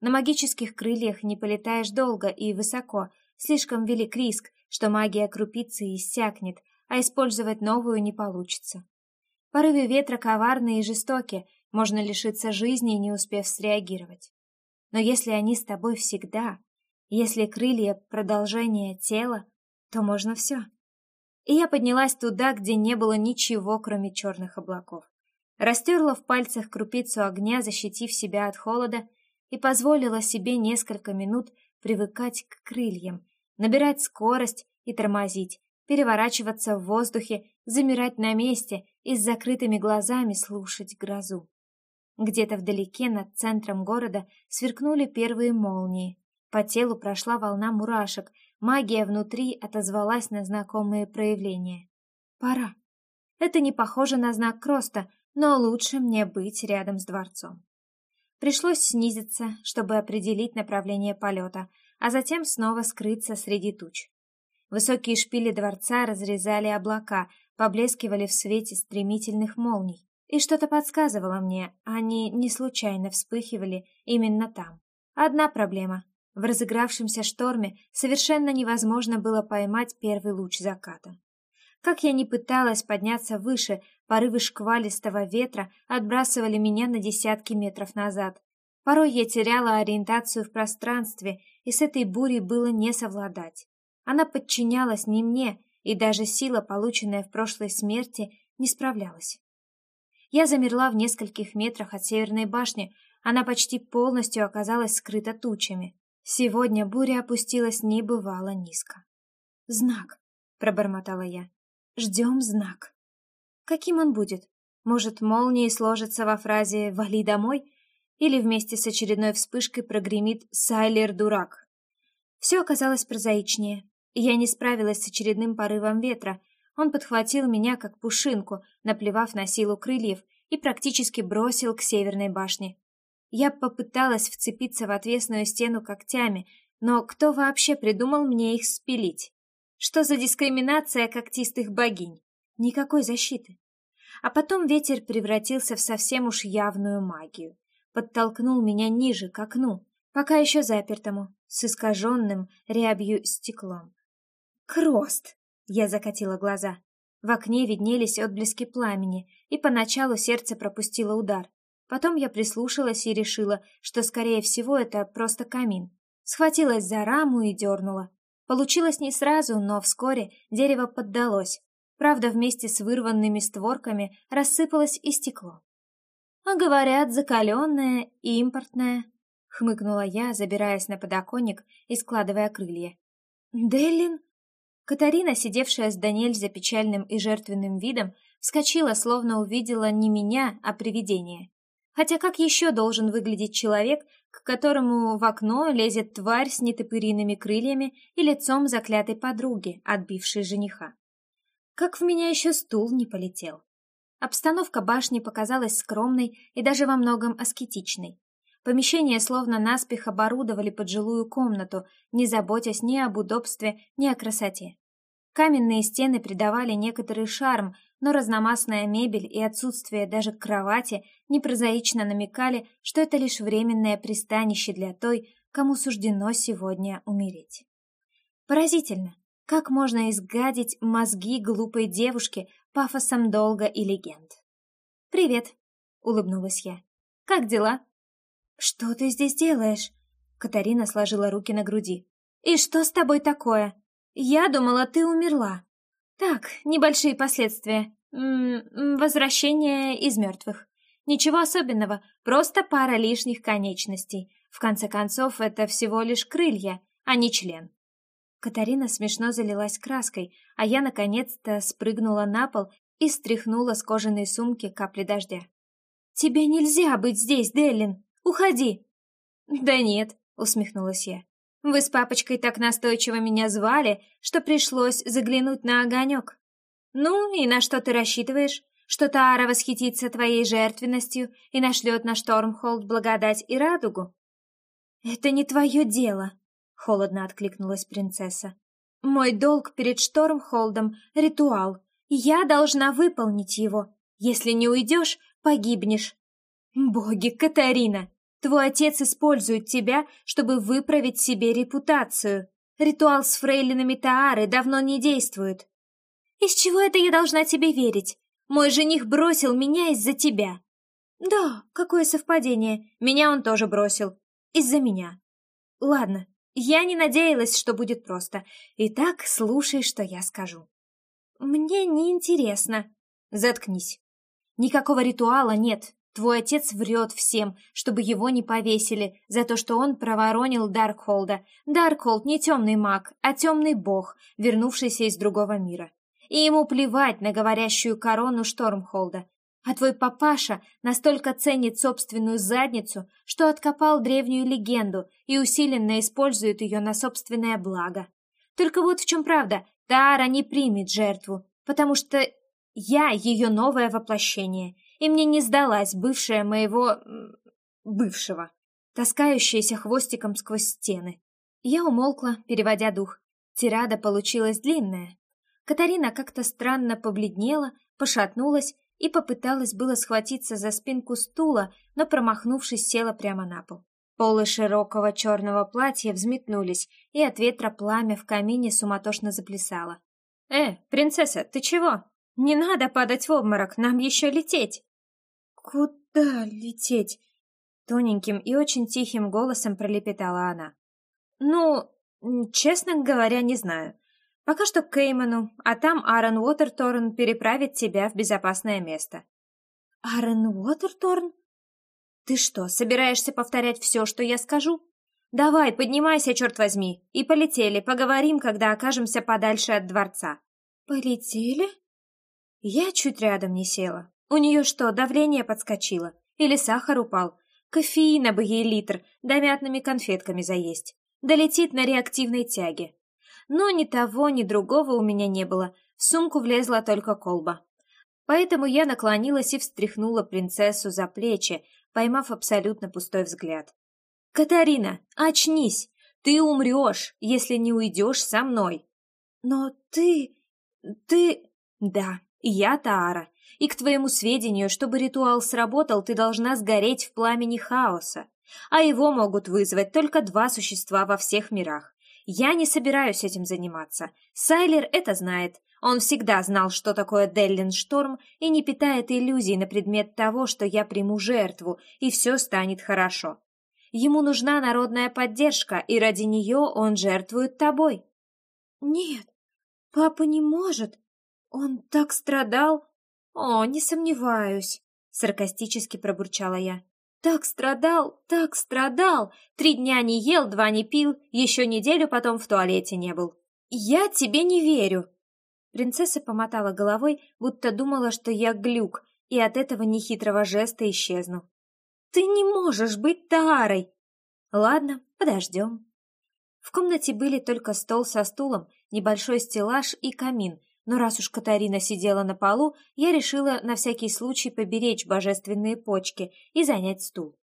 На магических крыльях не полетаешь долго и высоко, слишком велик риск, что магия крупится и иссякнет, а использовать новую не получится. Порывы ветра коварные и жестоки, можно лишиться жизни, не успев среагировать. Но если они с тобой всегда, если крылья — продолжение тела, то можно все. И я поднялась туда, где не было ничего, кроме черных облаков. Растерла в пальцах крупицу огня, защитив себя от холода, и позволила себе несколько минут привыкать к крыльям, набирать скорость и тормозить, переворачиваться в воздухе, замирать на месте и с закрытыми глазами слушать грозу. Где-то вдалеке над центром города сверкнули первые молнии. По телу прошла волна мурашек, магия внутри отозвалась на знакомые проявления. Пора. Это не похоже на знак Кроста, но лучше мне быть рядом с дворцом. Пришлось снизиться, чтобы определить направление полета, а затем снова скрыться среди туч. Высокие шпили дворца разрезали облака, поблескивали в свете стремительных молний. И что-то подсказывало мне, они не случайно вспыхивали именно там. Одна проблема. В разыгравшемся шторме совершенно невозможно было поймать первый луч заката. Как я ни пыталась подняться выше, порывы шквалистого ветра отбрасывали меня на десятки метров назад. Порой я теряла ориентацию в пространстве, и с этой бурей было не совладать. Она подчинялась не мне, и даже сила, полученная в прошлой смерти, не справлялась. Я замерла в нескольких метрах от северной башни, она почти полностью оказалась скрыта тучами. Сегодня буря опустилась небывало низко. «Знак», — пробормотала я. Ждем знак. Каким он будет? Может, молнии сложатся во фразе «вали домой» или вместе с очередной вспышкой прогремит «Сайлер дурак». Все оказалось прозаичнее. Я не справилась с очередным порывом ветра. Он подхватил меня, как пушинку, наплевав на силу крыльев, и практически бросил к северной башне. Я попыталась вцепиться в отвесную стену когтями, но кто вообще придумал мне их спилить? Что за дискриминация когтистых богинь? Никакой защиты. А потом ветер превратился в совсем уж явную магию. Подтолкнул меня ниже, к окну, пока еще запертому, с искаженным рябью стеклом. «Крост!» — я закатила глаза. В окне виднелись отблески пламени, и поначалу сердце пропустило удар. Потом я прислушалась и решила, что, скорее всего, это просто камин. Схватилась за раму и дернула. Получилось не сразу, но вскоре дерево поддалось. Правда, вместе с вырванными створками рассыпалось и стекло. «А говорят, закаленное и импортное», — хмыкнула я, забираясь на подоконник и складывая крылья. «Деллин?» Катарина, сидевшая с Даниэль печальным и жертвенным видом, вскочила, словно увидела не меня, а привидение. Хотя как еще должен выглядеть человек, к которому в окно лезет тварь с нетопыриными крыльями и лицом заклятой подруги, отбившей жениха? Как в меня еще стул не полетел. Обстановка башни показалась скромной и даже во многом аскетичной. Помещение словно наспех оборудовали под жилую комнату, не заботясь ни об удобстве, ни о красоте. Каменные стены придавали некоторый шарм, но разномастная мебель и отсутствие даже кровати непрозаично намекали, что это лишь временное пристанище для той, кому суждено сегодня умереть. Поразительно, как можно изгадить мозги глупой девушки пафосом долга и легенд. «Привет», — улыбнулась я. «Как дела?» «Что ты здесь делаешь?» Катарина сложила руки на груди. «И что с тобой такое?» «Я думала, ты умерла». «Так, небольшие последствия. М -м, возвращение из мертвых. Ничего особенного, просто пара лишних конечностей. В конце концов, это всего лишь крылья, а не член». Катарина смешно залилась краской, а я наконец-то спрыгнула на пол и стряхнула с кожаной сумки капли дождя. «Тебе нельзя быть здесь, Деллин! Уходи!» «Да нет», — усмехнулась я. Вы с папочкой так настойчиво меня звали, что пришлось заглянуть на огонек. Ну, и на что ты рассчитываешь? Что Таара восхитится твоей жертвенностью и нашлет на Штормхолд благодать и радугу? Это не твое дело, — холодно откликнулась принцесса. Мой долг перед Штормхолдом — ритуал. Я должна выполнить его. Если не уйдешь, погибнешь. Боги, Катарина, Твой отец использует тебя, чтобы выправить себе репутацию. Ритуал с фрейлинами Таары давно не действует. Из чего это я должна тебе верить? Мой жених бросил меня из-за тебя. Да, какое совпадение. Меня он тоже бросил. Из-за меня. Ладно, я не надеялась, что будет просто. Итак, слушай, что я скажу. Мне не интересно. Заткнись. Никакого ритуала нет. Твой отец врет всем, чтобы его не повесили, за то, что он проворонил Даркхолда. Даркхолд не темный маг, а темный бог, вернувшийся из другого мира. И ему плевать на говорящую корону Штормхолда. А твой папаша настолько ценит собственную задницу, что откопал древнюю легенду и усиленно использует ее на собственное благо. Только вот в чем правда, Таара не примет жертву, потому что я ее новое воплощение — и мне не сдалась бывшая моего... бывшего, таскающаяся хвостиком сквозь стены. Я умолкла, переводя дух. Тирада получилась длинная. Катарина как-то странно побледнела, пошатнулась и попыталась было схватиться за спинку стула, но, промахнувшись, села прямо на пол. Полы широкого черного платья взметнулись, и от ветра пламя в камине суматошно заплясало. «Э, принцесса, ты чего? Не надо падать в обморок, нам еще лететь!» «Куда лететь?» Тоненьким и очень тихим голосом пролепетала она. «Ну, честно говоря, не знаю. Пока что к Кейману, а там Аарон Уотерторн переправит тебя в безопасное место». «Аарон Уотерторн? Ты что, собираешься повторять все, что я скажу? Давай, поднимайся, черт возьми, и полетели, поговорим, когда окажемся подальше от дворца». «Полетели?» Я чуть рядом не села. У нее что, давление подскочило? Или сахар упал? Кофеина бы ей литр, да мятными конфетками заесть. Долетит на реактивной тяге. Но ни того, ни другого у меня не было. В сумку влезла только колба. Поэтому я наклонилась и встряхнула принцессу за плечи, поймав абсолютно пустой взгляд. «Катарина, очнись! Ты умрешь, если не уйдешь со мной!» «Но ты... ты...» «Да, я Таара, и, к твоему сведению, чтобы ритуал сработал, ты должна сгореть в пламени хаоса. А его могут вызвать только два существа во всех мирах. Я не собираюсь этим заниматься. Сайлер это знает. Он всегда знал, что такое Деллин Шторм, и не питает иллюзий на предмет того, что я приму жертву, и все станет хорошо. Ему нужна народная поддержка, и ради нее он жертвует тобой. Нет, папа не может. Он так страдал. «О, не сомневаюсь», — саркастически пробурчала я. «Так страдал, так страдал! Три дня не ел, два не пил, еще неделю потом в туалете не был. Я тебе не верю!» Принцесса помотала головой, будто думала, что я глюк, и от этого нехитрого жеста исчезну. «Ты не можешь быть Таарой!» «Ладно, подождем». В комнате были только стол со стулом, небольшой стеллаж и камин, но раз уж Катарина сидела на полу, я решила на всякий случай поберечь божественные почки и занять стул.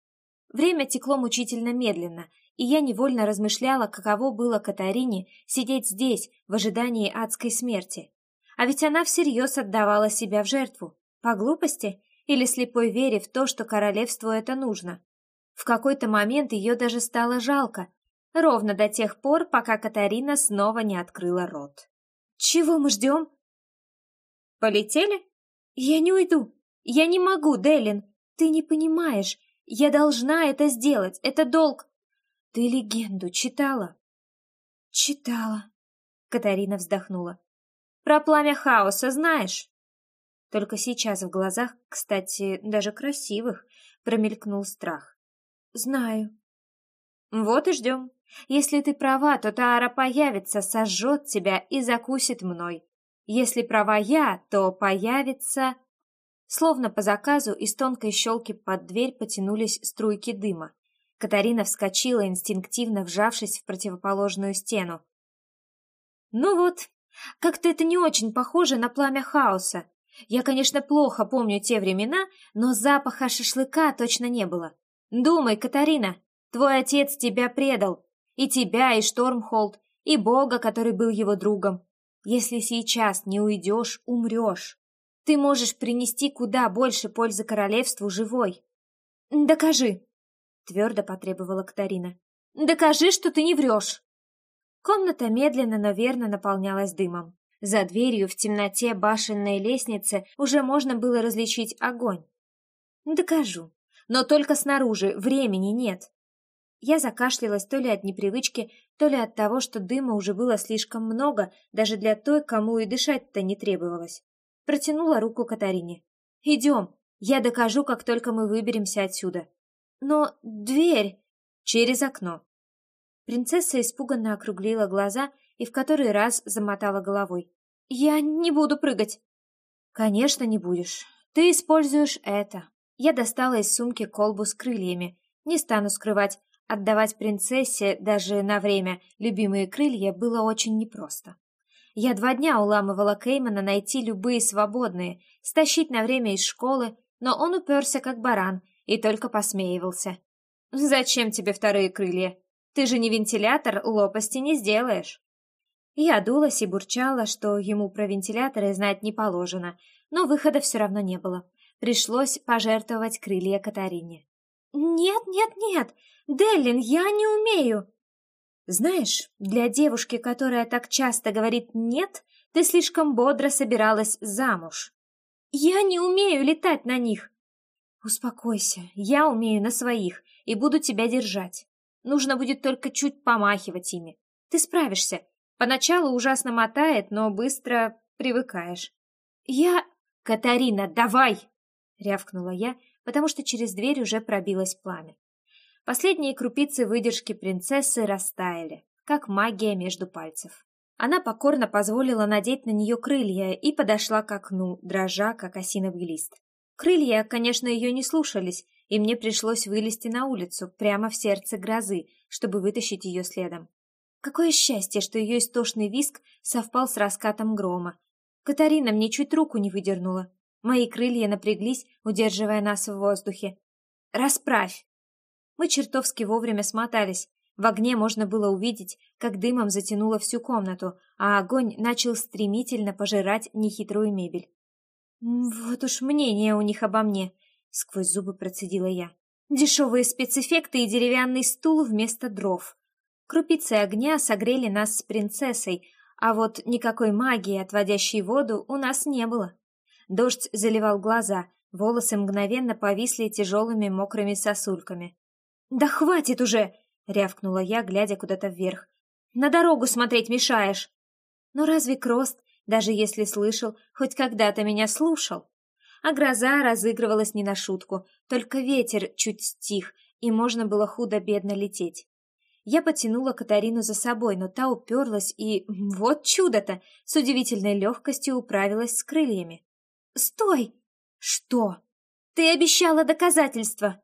Время текло мучительно медленно, и я невольно размышляла, каково было Катарине сидеть здесь в ожидании адской смерти. А ведь она всерьез отдавала себя в жертву. По глупости или слепой вере в то, что королевству это нужно. В какой-то момент ее даже стало жалко, ровно до тех пор, пока Катарина снова не открыла рот. Чего мы ждем? Полетели? Я не уйду. Я не могу, Делин. Ты не понимаешь. Я должна это сделать. Это долг. Ты легенду читала? Читала. Катарина вздохнула. Про пламя хаоса знаешь? Только сейчас в глазах, кстати, даже красивых, промелькнул страх. Знаю. Вот и ждем. Если ты права, то Таара появится, сожжет тебя и закусит мной. Если права я, то появится... Словно по заказу из тонкой щелки под дверь потянулись струйки дыма. Катарина вскочила, инстинктивно вжавшись в противоположную стену. «Ну вот, как-то это не очень похоже на пламя хаоса. Я, конечно, плохо помню те времена, но запаха шашлыка точно не было. Думай, Катарина, твой отец тебя предал. И тебя, и Штормхолд, и Бога, который был его другом. Если сейчас не уйдешь, умрешь. Ты можешь принести куда больше пользы королевству живой. Докажи, твердо потребовала Катарина. Докажи, что ты не врешь. Комната медленно, но верно наполнялась дымом. За дверью в темноте башенной лестницы уже можно было различить огонь. Докажу. Но только снаружи, времени нет. Я закашлялась то ли от непривычки, то ли от того, что дыма уже было слишком много, даже для той, кому и дышать-то не требовалось. Протянула руку Катарине. «Идем, я докажу, как только мы выберемся отсюда». «Но дверь...» «Через окно». Принцесса испуганно округлила глаза и в который раз замотала головой. «Я не буду прыгать». «Конечно, не будешь. Ты используешь это». Я достала из сумки колбу с крыльями. Не стану скрывать, Отдавать принцессе даже на время любимые крылья было очень непросто. Я два дня уламывала Кеймана найти любые свободные, стащить на время из школы, но он уперся как баран и только посмеивался. «Зачем тебе вторые крылья? Ты же не вентилятор, лопасти не сделаешь». Я дулась и бурчала, что ему про вентиляторы знать не положено, но выхода все равно не было. Пришлось пожертвовать крылья Катарине. «Нет, нет, нет! Деллин, я не умею!» «Знаешь, для девушки, которая так часто говорит «нет», ты слишком бодро собиралась замуж. Я не умею летать на них!» «Успокойся, я умею на своих и буду тебя держать. Нужно будет только чуть помахивать ими. Ты справишься. Поначалу ужасно мотает, но быстро привыкаешь». «Я...» «Катарина, давай!» — рявкнула я, потому что через дверь уже пробилось пламя. Последние крупицы выдержки принцессы растаяли, как магия между пальцев. Она покорно позволила надеть на нее крылья и подошла к окну, дрожа, как осиновый лист. Крылья, конечно, ее не слушались, и мне пришлось вылезти на улицу, прямо в сердце грозы, чтобы вытащить ее следом. Какое счастье, что ее истошный виск совпал с раскатом грома. Катарина мне чуть руку не выдернула. Мои крылья напряглись, удерживая нас в воздухе. «Расправь!» Мы чертовски вовремя смотались. В огне можно было увидеть, как дымом затянуло всю комнату, а огонь начал стремительно пожирать нехитрую мебель. «Вот уж мнение у них обо мне», — сквозь зубы процедила я. «Дешевые спецэффекты и деревянный стул вместо дров. Крупицы огня согрели нас с принцессой, а вот никакой магии, отводящей воду, у нас не было. Дождь заливал глаза, волосы мгновенно повисли тяжелыми мокрыми сосульками. «Да хватит уже!» — рявкнула я, глядя куда-то вверх. «На дорогу смотреть мешаешь!» Но разве Крост, даже если слышал, хоть когда-то меня слушал? А гроза разыгрывалась не на шутку, только ветер чуть стих, и можно было худо-бедно лететь. Я потянула Катарину за собой, но та уперлась и, вот чудо-то, с удивительной легкостью управилась с крыльями. «Стой!» «Что?» «Ты обещала доказательства!»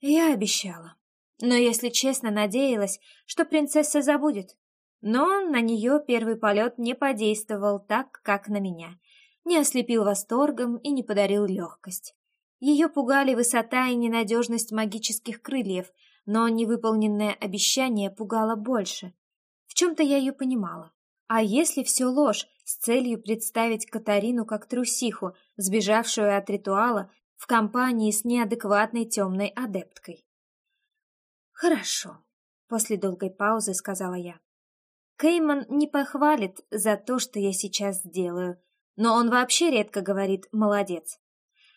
Я обещала. Но, если честно, надеялась, что принцесса забудет. Но на нее первый полет не подействовал так, как на меня. Не ослепил восторгом и не подарил легкость. Ее пугали высота и ненадежность магических крыльев, но невыполненное обещание пугало больше. В чем-то я ее понимала. А если все ложь с целью представить Катарину как трусиху, сбежавшую от ритуала в компании с неадекватной темной адепткой? «Хорошо», — после долгой паузы сказала я. Кейман не похвалит за то, что я сейчас сделаю, но он вообще редко говорит «молодец».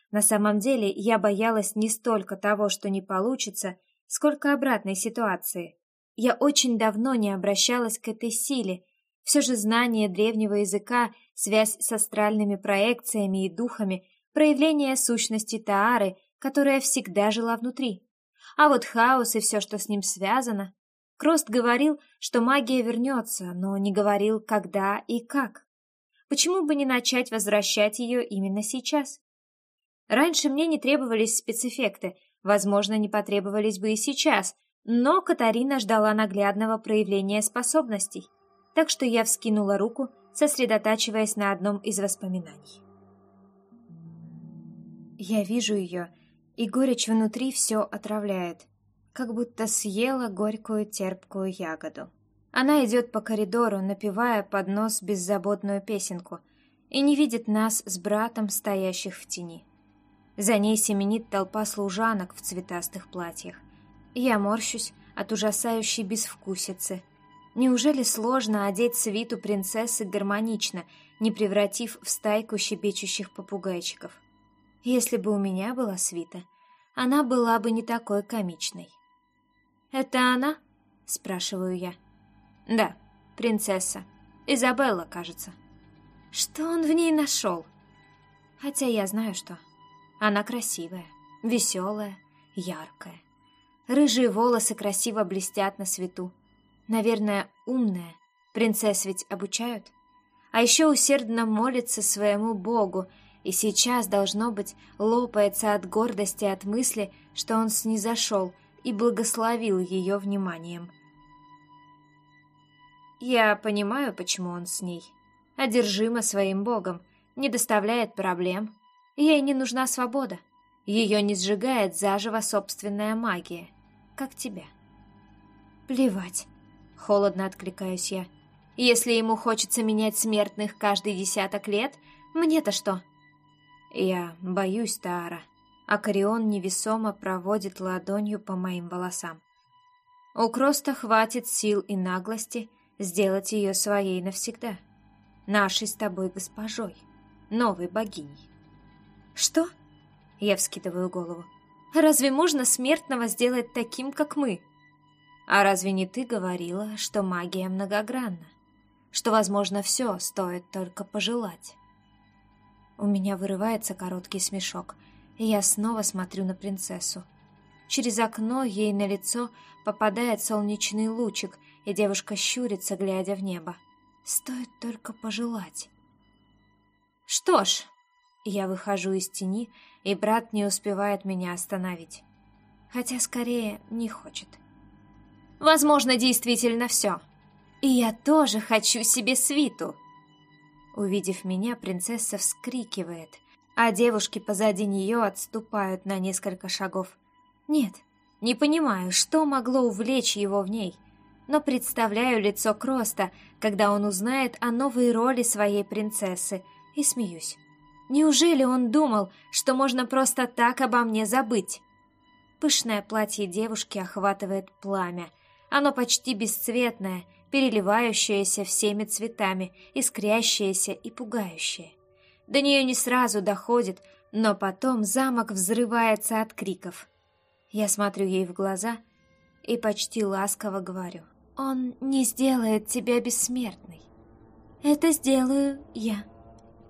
На самом деле я боялась не столько того, что не получится, сколько обратной ситуации. Я очень давно не обращалась к этой силе, все же знание древнего языка, связь с астральными проекциями и духами, проявление сущности Таары, которая всегда жила внутри. А вот хаос и все, что с ним связано. Крост говорил, что магия вернется, но не говорил, когда и как. Почему бы не начать возвращать ее именно сейчас? Раньше мне не требовались спецэффекты, возможно, не потребовались бы и сейчас, но Катарина ждала наглядного проявления способностей, так что я вскинула руку, сосредотачиваясь на одном из воспоминаний. Я вижу ее, и горечь внутри все отравляет, как будто съела горькую терпкую ягоду. Она идет по коридору, напевая под нос беззаботную песенку, и не видит нас с братом, стоящих в тени. За ней семенит толпа служанок в цветастых платьях. Я морщусь от ужасающей безвкусицы. Неужели сложно одеть свиту принцессы гармонично, не превратив в стайку щебечущих попугайчиков? Если бы у меня была свита, она была бы не такой комичной. «Это она?» — спрашиваю я. «Да, принцесса. Изабелла, кажется». Что он в ней нашел? Хотя я знаю, что. Она красивая, веселая, яркая. Рыжие волосы красиво блестят на свету. Наверное, умная. Принцесс ведь обучают. А еще усердно молится своему богу, и сейчас, должно быть, лопается от гордости от мысли, что он снизошел и благословил ее вниманием. Я понимаю, почему он с ней. Одержима своим богом, не доставляет проблем, Ей не нужна свобода. Ее не сжигает заживо собственная магия, как тебя. Плевать. Холодно откликаюсь я. Если ему хочется менять смертных каждый десяток лет, мне-то что? Я боюсь Таара. Акарион невесомо проводит ладонью по моим волосам. У Кроста хватит сил и наглости сделать ее своей навсегда. Нашей с тобой госпожой, новой богиней. «Что?» Я вскидываю голову. «Разве можно смертного сделать таким, как мы?» «А разве не ты говорила, что магия многогранна? Что, возможно, все стоит только пожелать?» У меня вырывается короткий смешок, и я снова смотрю на принцессу. Через окно ей на лицо попадает солнечный лучик, и девушка щурится, глядя в небо. Стоит только пожелать. «Что ж», я выхожу из тени, и брат не успевает меня остановить. Хотя скорее не хочет. Возможно, действительно все. И я тоже хочу себе свиту. Увидев меня, принцесса вскрикивает, а девушки позади нее отступают на несколько шагов. Нет, не понимаю, что могло увлечь его в ней, но представляю лицо Кроста, когда он узнает о новой роли своей принцессы, и смеюсь. Неужели он думал, что можно просто так обо мне забыть? Пышное платье девушки охватывает пламя. Оно почти бесцветное, переливающееся всеми цветами, искрящееся и пугающее. До нее не сразу доходит, но потом замок взрывается от криков. Я смотрю ей в глаза и почти ласково говорю. «Он не сделает тебя бессмертной. Это сделаю я».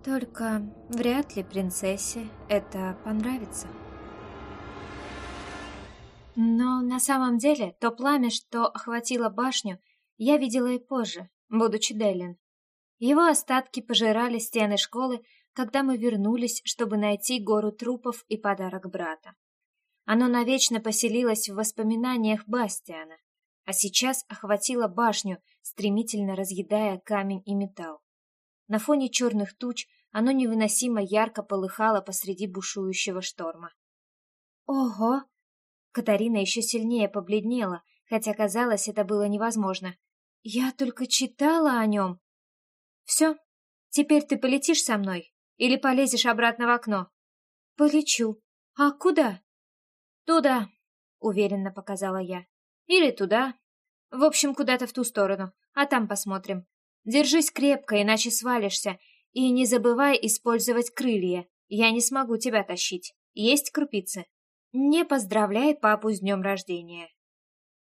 Только вряд ли принцессе это понравится. Но на самом деле то пламя, что охватило башню, я видела и позже, будучи Деллин. Его остатки пожирали стены школы, когда мы вернулись, чтобы найти гору трупов и подарок брата. Оно навечно поселилось в воспоминаниях Бастиана, а сейчас охватило башню, стремительно разъедая камень и металл. На фоне черных туч оно невыносимо ярко полыхало посреди бушующего шторма. «Ого!» Катарина еще сильнее побледнела, хотя, казалось, это было невозможно. «Я только читала о нем!» «Все, теперь ты полетишь со мной? Или полезешь обратно в окно?» «Полечу. А куда?» «Туда», — уверенно показала я. «Или туда. В общем, куда-то в ту сторону. А там посмотрим. Держись крепко, иначе свалишься, и не забывай использовать крылья. Я не смогу тебя тащить. Есть крупицы. Не поздравляй папу с днем рождения.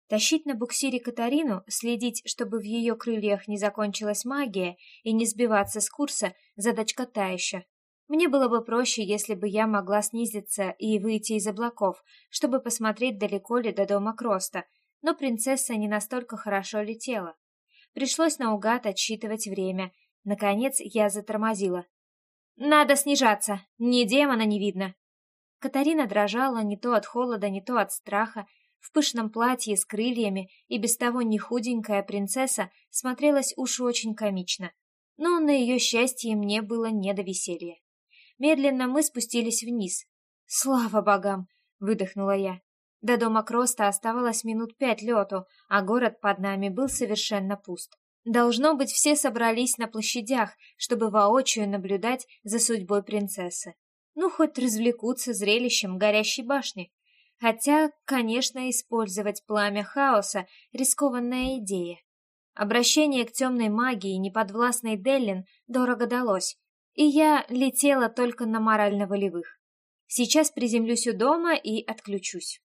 Тащить на буксире Катарину, следить, чтобы в ее крыльях не закончилась магия и не сбиваться с курса, задачка та еще. Мне было бы проще, если бы я могла снизиться и выйти из облаков, чтобы посмотреть, далеко ли до дома Кроста, но принцесса не настолько хорошо летела. Пришлось наугад отсчитывать время, Наконец я затормозила. «Надо снижаться! Ни демона не видно!» Катарина дрожала не то от холода, не то от страха. В пышном платье с крыльями и без того не худенькая принцесса смотрелась уж очень комично. Но на ее счастье мне было не до веселья. Медленно мы спустились вниз. «Слава богам!» — выдохнула я. До дома Кроста оставалось минут пять лету, а город под нами был совершенно пуст. Должно быть, все собрались на площадях, чтобы воочию наблюдать за судьбой принцессы. Ну, хоть развлекутся зрелищем горящей башни. Хотя, конечно, использовать пламя хаоса — рискованная идея. Обращение к темной магии неподвластной Деллин дорого далось, и я летела только на морально-волевых. Сейчас приземлюсь у дома и отключусь.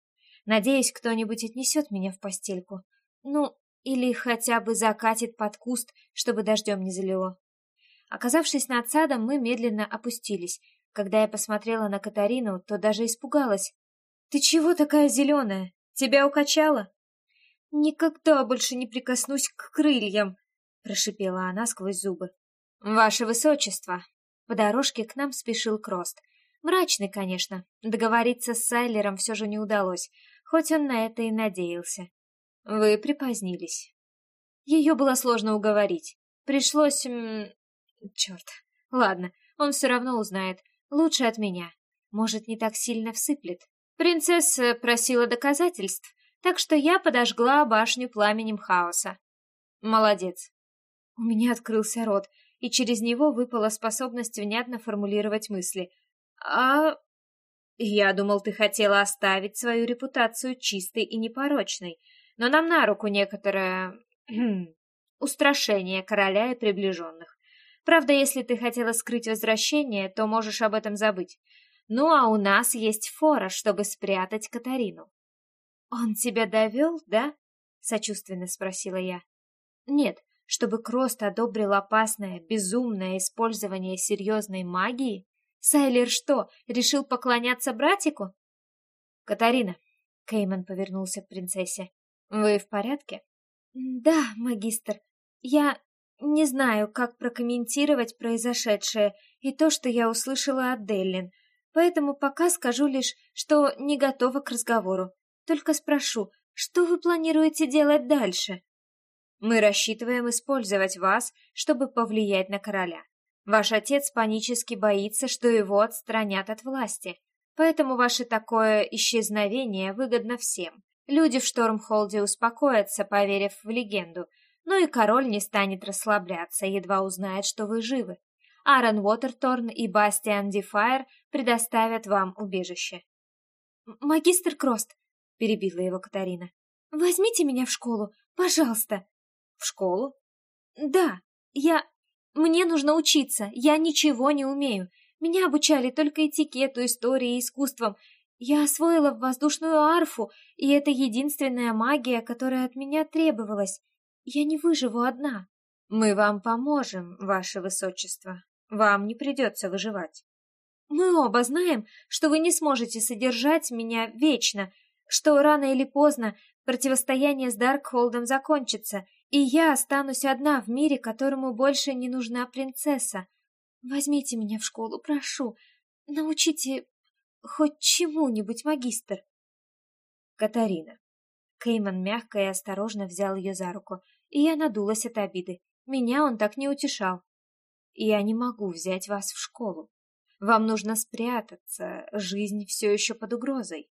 Надеюсь, кто-нибудь отнесет меня в постельку. Ну, или хотя бы закатит под куст, чтобы дождем не залило. Оказавшись над садом, мы медленно опустились, когда я посмотрела на Катарину, то даже испугалась. «Ты чего такая зеленая? Тебя укачало?» «Никогда больше не прикоснусь к крыльям!» — прошипела она сквозь зубы. «Ваше высочество!» По дорожке к нам спешил Крост. Мрачный, конечно. Договориться с Сайлером все же не удалось, хоть он на это и надеялся. «Вы припозднились». Ее было сложно уговорить. Пришлось... М черт. Ладно, он все равно узнает. Лучше от меня. Может, не так сильно всыплет. Принцесса просила доказательств, так что я подожгла башню пламенем хаоса. Молодец. У меня открылся рот, и через него выпала способность внятно формулировать мысли. А... Я думал, ты хотела оставить свою репутацию чистой и непорочной, но нам на руку некоторое... устрашение короля и приближенных. Правда, если ты хотела скрыть возвращение, то можешь об этом забыть. Ну, а у нас есть фора, чтобы спрятать Катарину. «Он тебя довел, да?» — сочувственно спросила я. «Нет, чтобы Крост одобрил опасное, безумное использование серьезной магии? Сайлер что, решил поклоняться братику?» «Катарина», — Кейман повернулся к принцессе, — «вы в порядке?» «Да, магистр. Я не знаю, как прокомментировать произошедшее и то, что я услышала от Деллин, поэтому пока скажу лишь, что не готова к разговору. Только спрошу, что вы планируете делать дальше? Мы рассчитываем использовать вас, чтобы повлиять на короля. Ваш отец панически боится, что его отстранят от власти, поэтому ваше такое исчезновение выгодно всем. Люди в Штормхолде успокоятся, поверив в легенду, но и король не станет расслабляться, едва узнает, что вы живы. Аарон Уотерторн и Бастиан Дефайр предоставят вам убежище. «Магистр Крост», — перебила его Катарина, — «возьмите меня в школу, пожалуйста». «В школу?» «Да, я... Мне нужно учиться, я ничего не умею. Меня обучали только этикету, истории и искусствам. Я освоила воздушную арфу, и это единственная магия, которая от меня требовалась. Я не выживу одна. Мы вам поможем, ваше высочество. Вам не придется выживать. Мы оба знаем, что вы не сможете содержать меня вечно, что рано или поздно противостояние с Даркхолдом закончится, и я останусь одна в мире, которому больше не нужна принцесса. Возьмите меня в школу, прошу. Научите хоть чему-нибудь, магистр. Катарина. Кейман мягко и осторожно взял ее за руку и я надулась от обиды. Меня он так не утешал. Я не могу взять вас в школу. Вам нужно спрятаться, жизнь все еще под угрозой.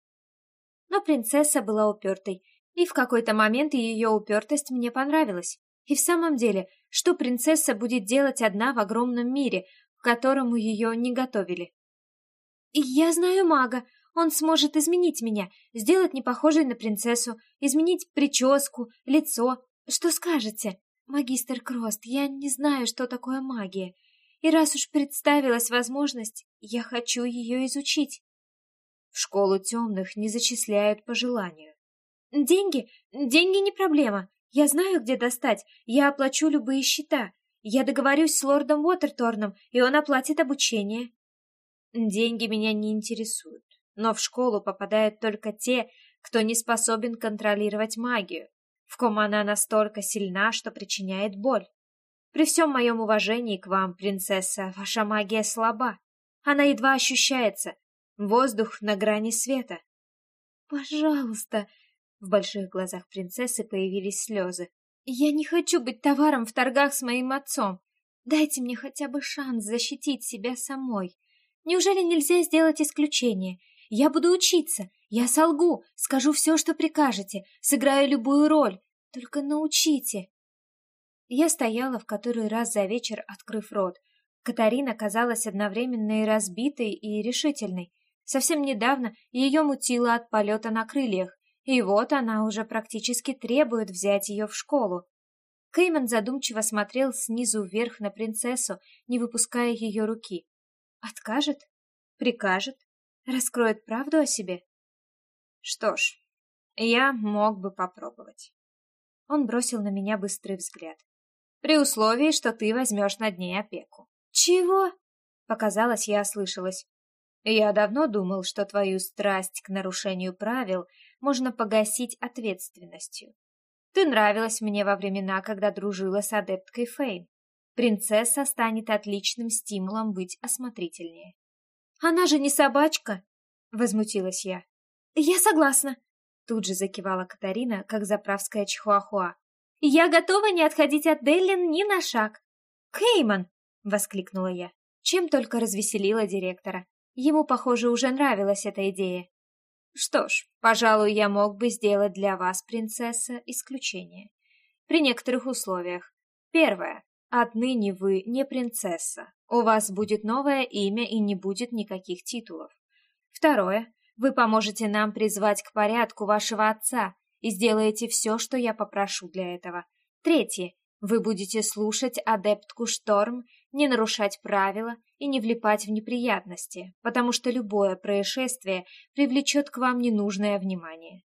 Но принцесса была упертой, и в какой-то момент ее упертость мне понравилась. И в самом деле, что принцесса будет делать одна в огромном мире, к которому ее не готовили? «Я знаю мага. Он сможет изменить меня, сделать не похожей на принцессу, изменить прическу, лицо, что скажете, магистр Крост, я не знаю, что такое магия, и раз уж представилась возможность, я хочу ее изучить. В школу темных не зачисляют по желанию. Деньги? Деньги не проблема. Я знаю, где достать. Я оплачу любые счета. Я договорюсь с лордом Уотерторном, и он оплатит обучение. Деньги меня не интересуют, но в школу попадают только те, кто не способен контролировать магию в ком она настолько сильна, что причиняет боль. При всем моем уважении к вам, принцесса, ваша магия слаба. Она едва ощущается. Воздух на грани света. «Пожалуйста!» В больших глазах принцессы появились слезы. «Я не хочу быть товаром в торгах с моим отцом. Дайте мне хотя бы шанс защитить себя самой. Неужели нельзя сделать исключение? Я буду учиться, я солгу, скажу все, что прикажете, сыграю любую роль. Только научите!» Я стояла в который раз за вечер, открыв рот. Катарина казалась одновременно и разбитой, и решительной. Совсем недавно ее мутило от полета на крыльях, и вот она уже практически требует взять ее в школу. Кейман задумчиво смотрел снизу вверх на принцессу, не выпуская ее руки. Откажет? Прикажет? Раскроет правду о себе? Что ж, я мог бы попробовать. Он бросил на меня быстрый взгляд. При условии, что ты возьмешь над ней опеку. Чего? Показалось, я ослышалась. Я давно думал, что твою страсть к нарушению правил можно погасить ответственностью. Ты нравилась мне во времена, когда дружила с адепткой Фейн. Принцесса станет отличным стимулом быть осмотрительнее. Она же не собачка, возмутилась я. Я согласна, тут же закивала Катарина, как заправская чихуахуа. Я готова не отходить от Деллин ни на шаг. Кейман, воскликнула я, чем только развеселила директора. Ему, похоже, уже нравилась эта идея. Что ж, пожалуй, я мог бы сделать для вас, принцесса, исключение. При некоторых условиях. Первое. Отныне вы не принцесса. У вас будет новое имя и не будет никаких титулов. Второе. Вы поможете нам призвать к порядку вашего отца и сделаете все, что я попрошу для этого. Третье. Вы будете слушать адептку Шторм, не нарушать правила и не влипать в неприятности, потому что любое происшествие привлечет к вам ненужное внимание.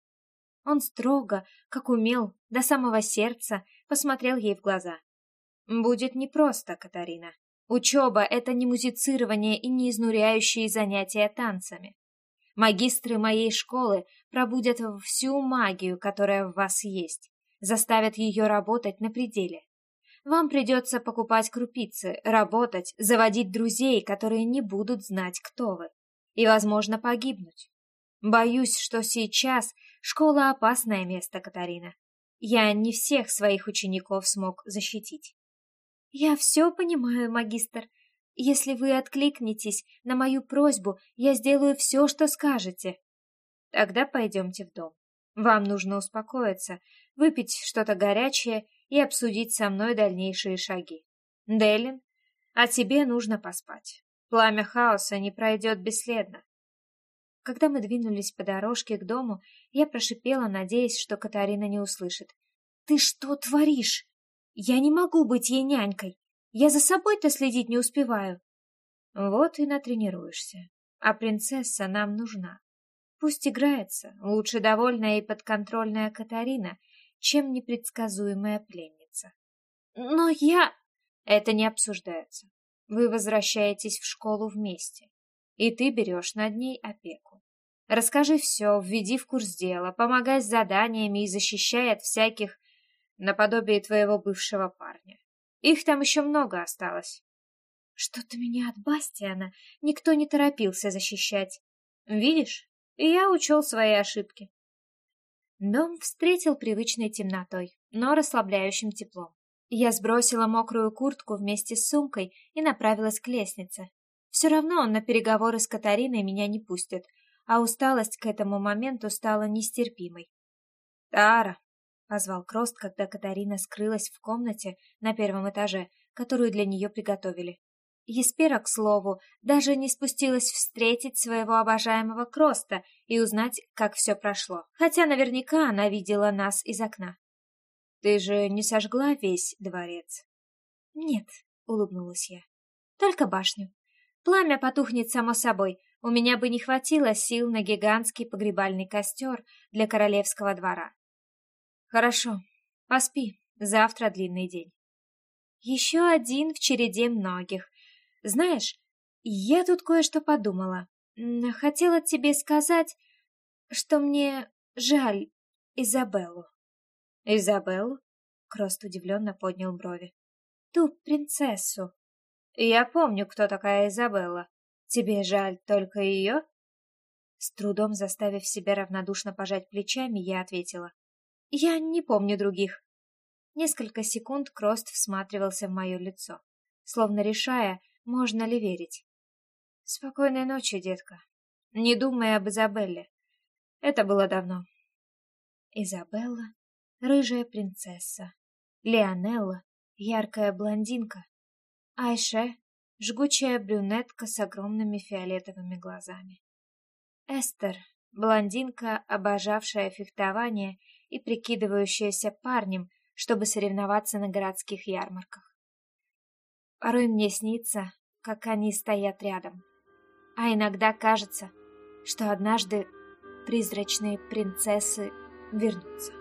Он строго, как умел, до самого сердца посмотрел ей в глаза. «Будет непросто, Катарина. Учеба — это не музицирование и не изнуряющие занятия танцами. Магистры моей школы пробудят всю магию, которая в вас есть, заставят ее работать на пределе. Вам придется покупать крупицы, работать, заводить друзей, которые не будут знать, кто вы, и, возможно, погибнуть. Боюсь, что сейчас школа опасное место, Катарина. Я не всех своих учеников смог защитить. Я все понимаю, магистр. Если вы откликнетесь на мою просьбу, я сделаю все, что скажете. Тогда пойдемте в дом. Вам нужно успокоиться, выпить что-то горячее и обсудить со мной дальнейшие шаги. Делин, а тебе нужно поспать. Пламя хаоса не пройдет бесследно. Когда мы двинулись по дорожке к дому, я прошипела, надеясь, что Катарина не услышит. «Ты что творишь? Я не могу быть ей нянькой. Я за собой-то следить не успеваю». «Вот и натренируешься. А принцесса нам нужна. Пусть играется, лучше довольная и подконтрольная Катарина, чем непредсказуемая пленница. Но я... Это не обсуждается. Вы возвращаетесь в школу вместе, и ты берешь над ней опеку. Расскажи все, введи в курс дела, помогай с заданиями и защищай от всяких наподобие твоего бывшего парня. Их там еще много осталось. Что-то меня от Бастиана никто не торопился защищать. Видишь, я учел свои ошибки. Дом встретил привычной темнотой, но расслабляющим теплом. Я сбросила мокрую куртку вместе с сумкой и направилась к лестнице. Все равно он на переговоры с Катариной меня не пустит, а усталость к этому моменту стала нестерпимой. «Тара!» — позвал Крост, когда Катарина скрылась в комнате на первом этаже, которую для нее приготовили. Еспера, к слову, даже не спустилась встретить своего обожаемого Кроста и узнать, как все прошло, хотя наверняка она видела нас из окна. «Ты же не сожгла весь дворец?» «Нет», — улыбнулась я, — «только башню. Пламя потухнет само собой, у меня бы не хватило сил на гигантский погребальный костер для королевского двора». «Хорошо, поспи, завтра длинный день». «Еще один в череде многих», знаешь, я тут кое-что подумала. Хотела тебе сказать, что мне жаль Изабеллу. Изабеллу? Крост удивленно поднял брови. Ту принцессу. Я помню, кто такая Изабелла. Тебе жаль только ее? С трудом заставив себя равнодушно пожать плечами, я ответила. «Я не помню других». Несколько секунд Крост всматривался в мое лицо, словно решая, можно ли верить. «Спокойной ночи, детка. Не думай об Изабелле. Это было давно». Изабелла — рыжая принцесса. Леонелла — яркая блондинка. Айше — жгучая брюнетка с огромными фиолетовыми глазами. Эстер — блондинка, обожавшая фехтование и прикидывающаяся парнем, чтобы соревноваться на городских ярмарках. Порой мне снится, как они стоят рядом. А иногда кажется, что однажды призрачные принцессы вернутся.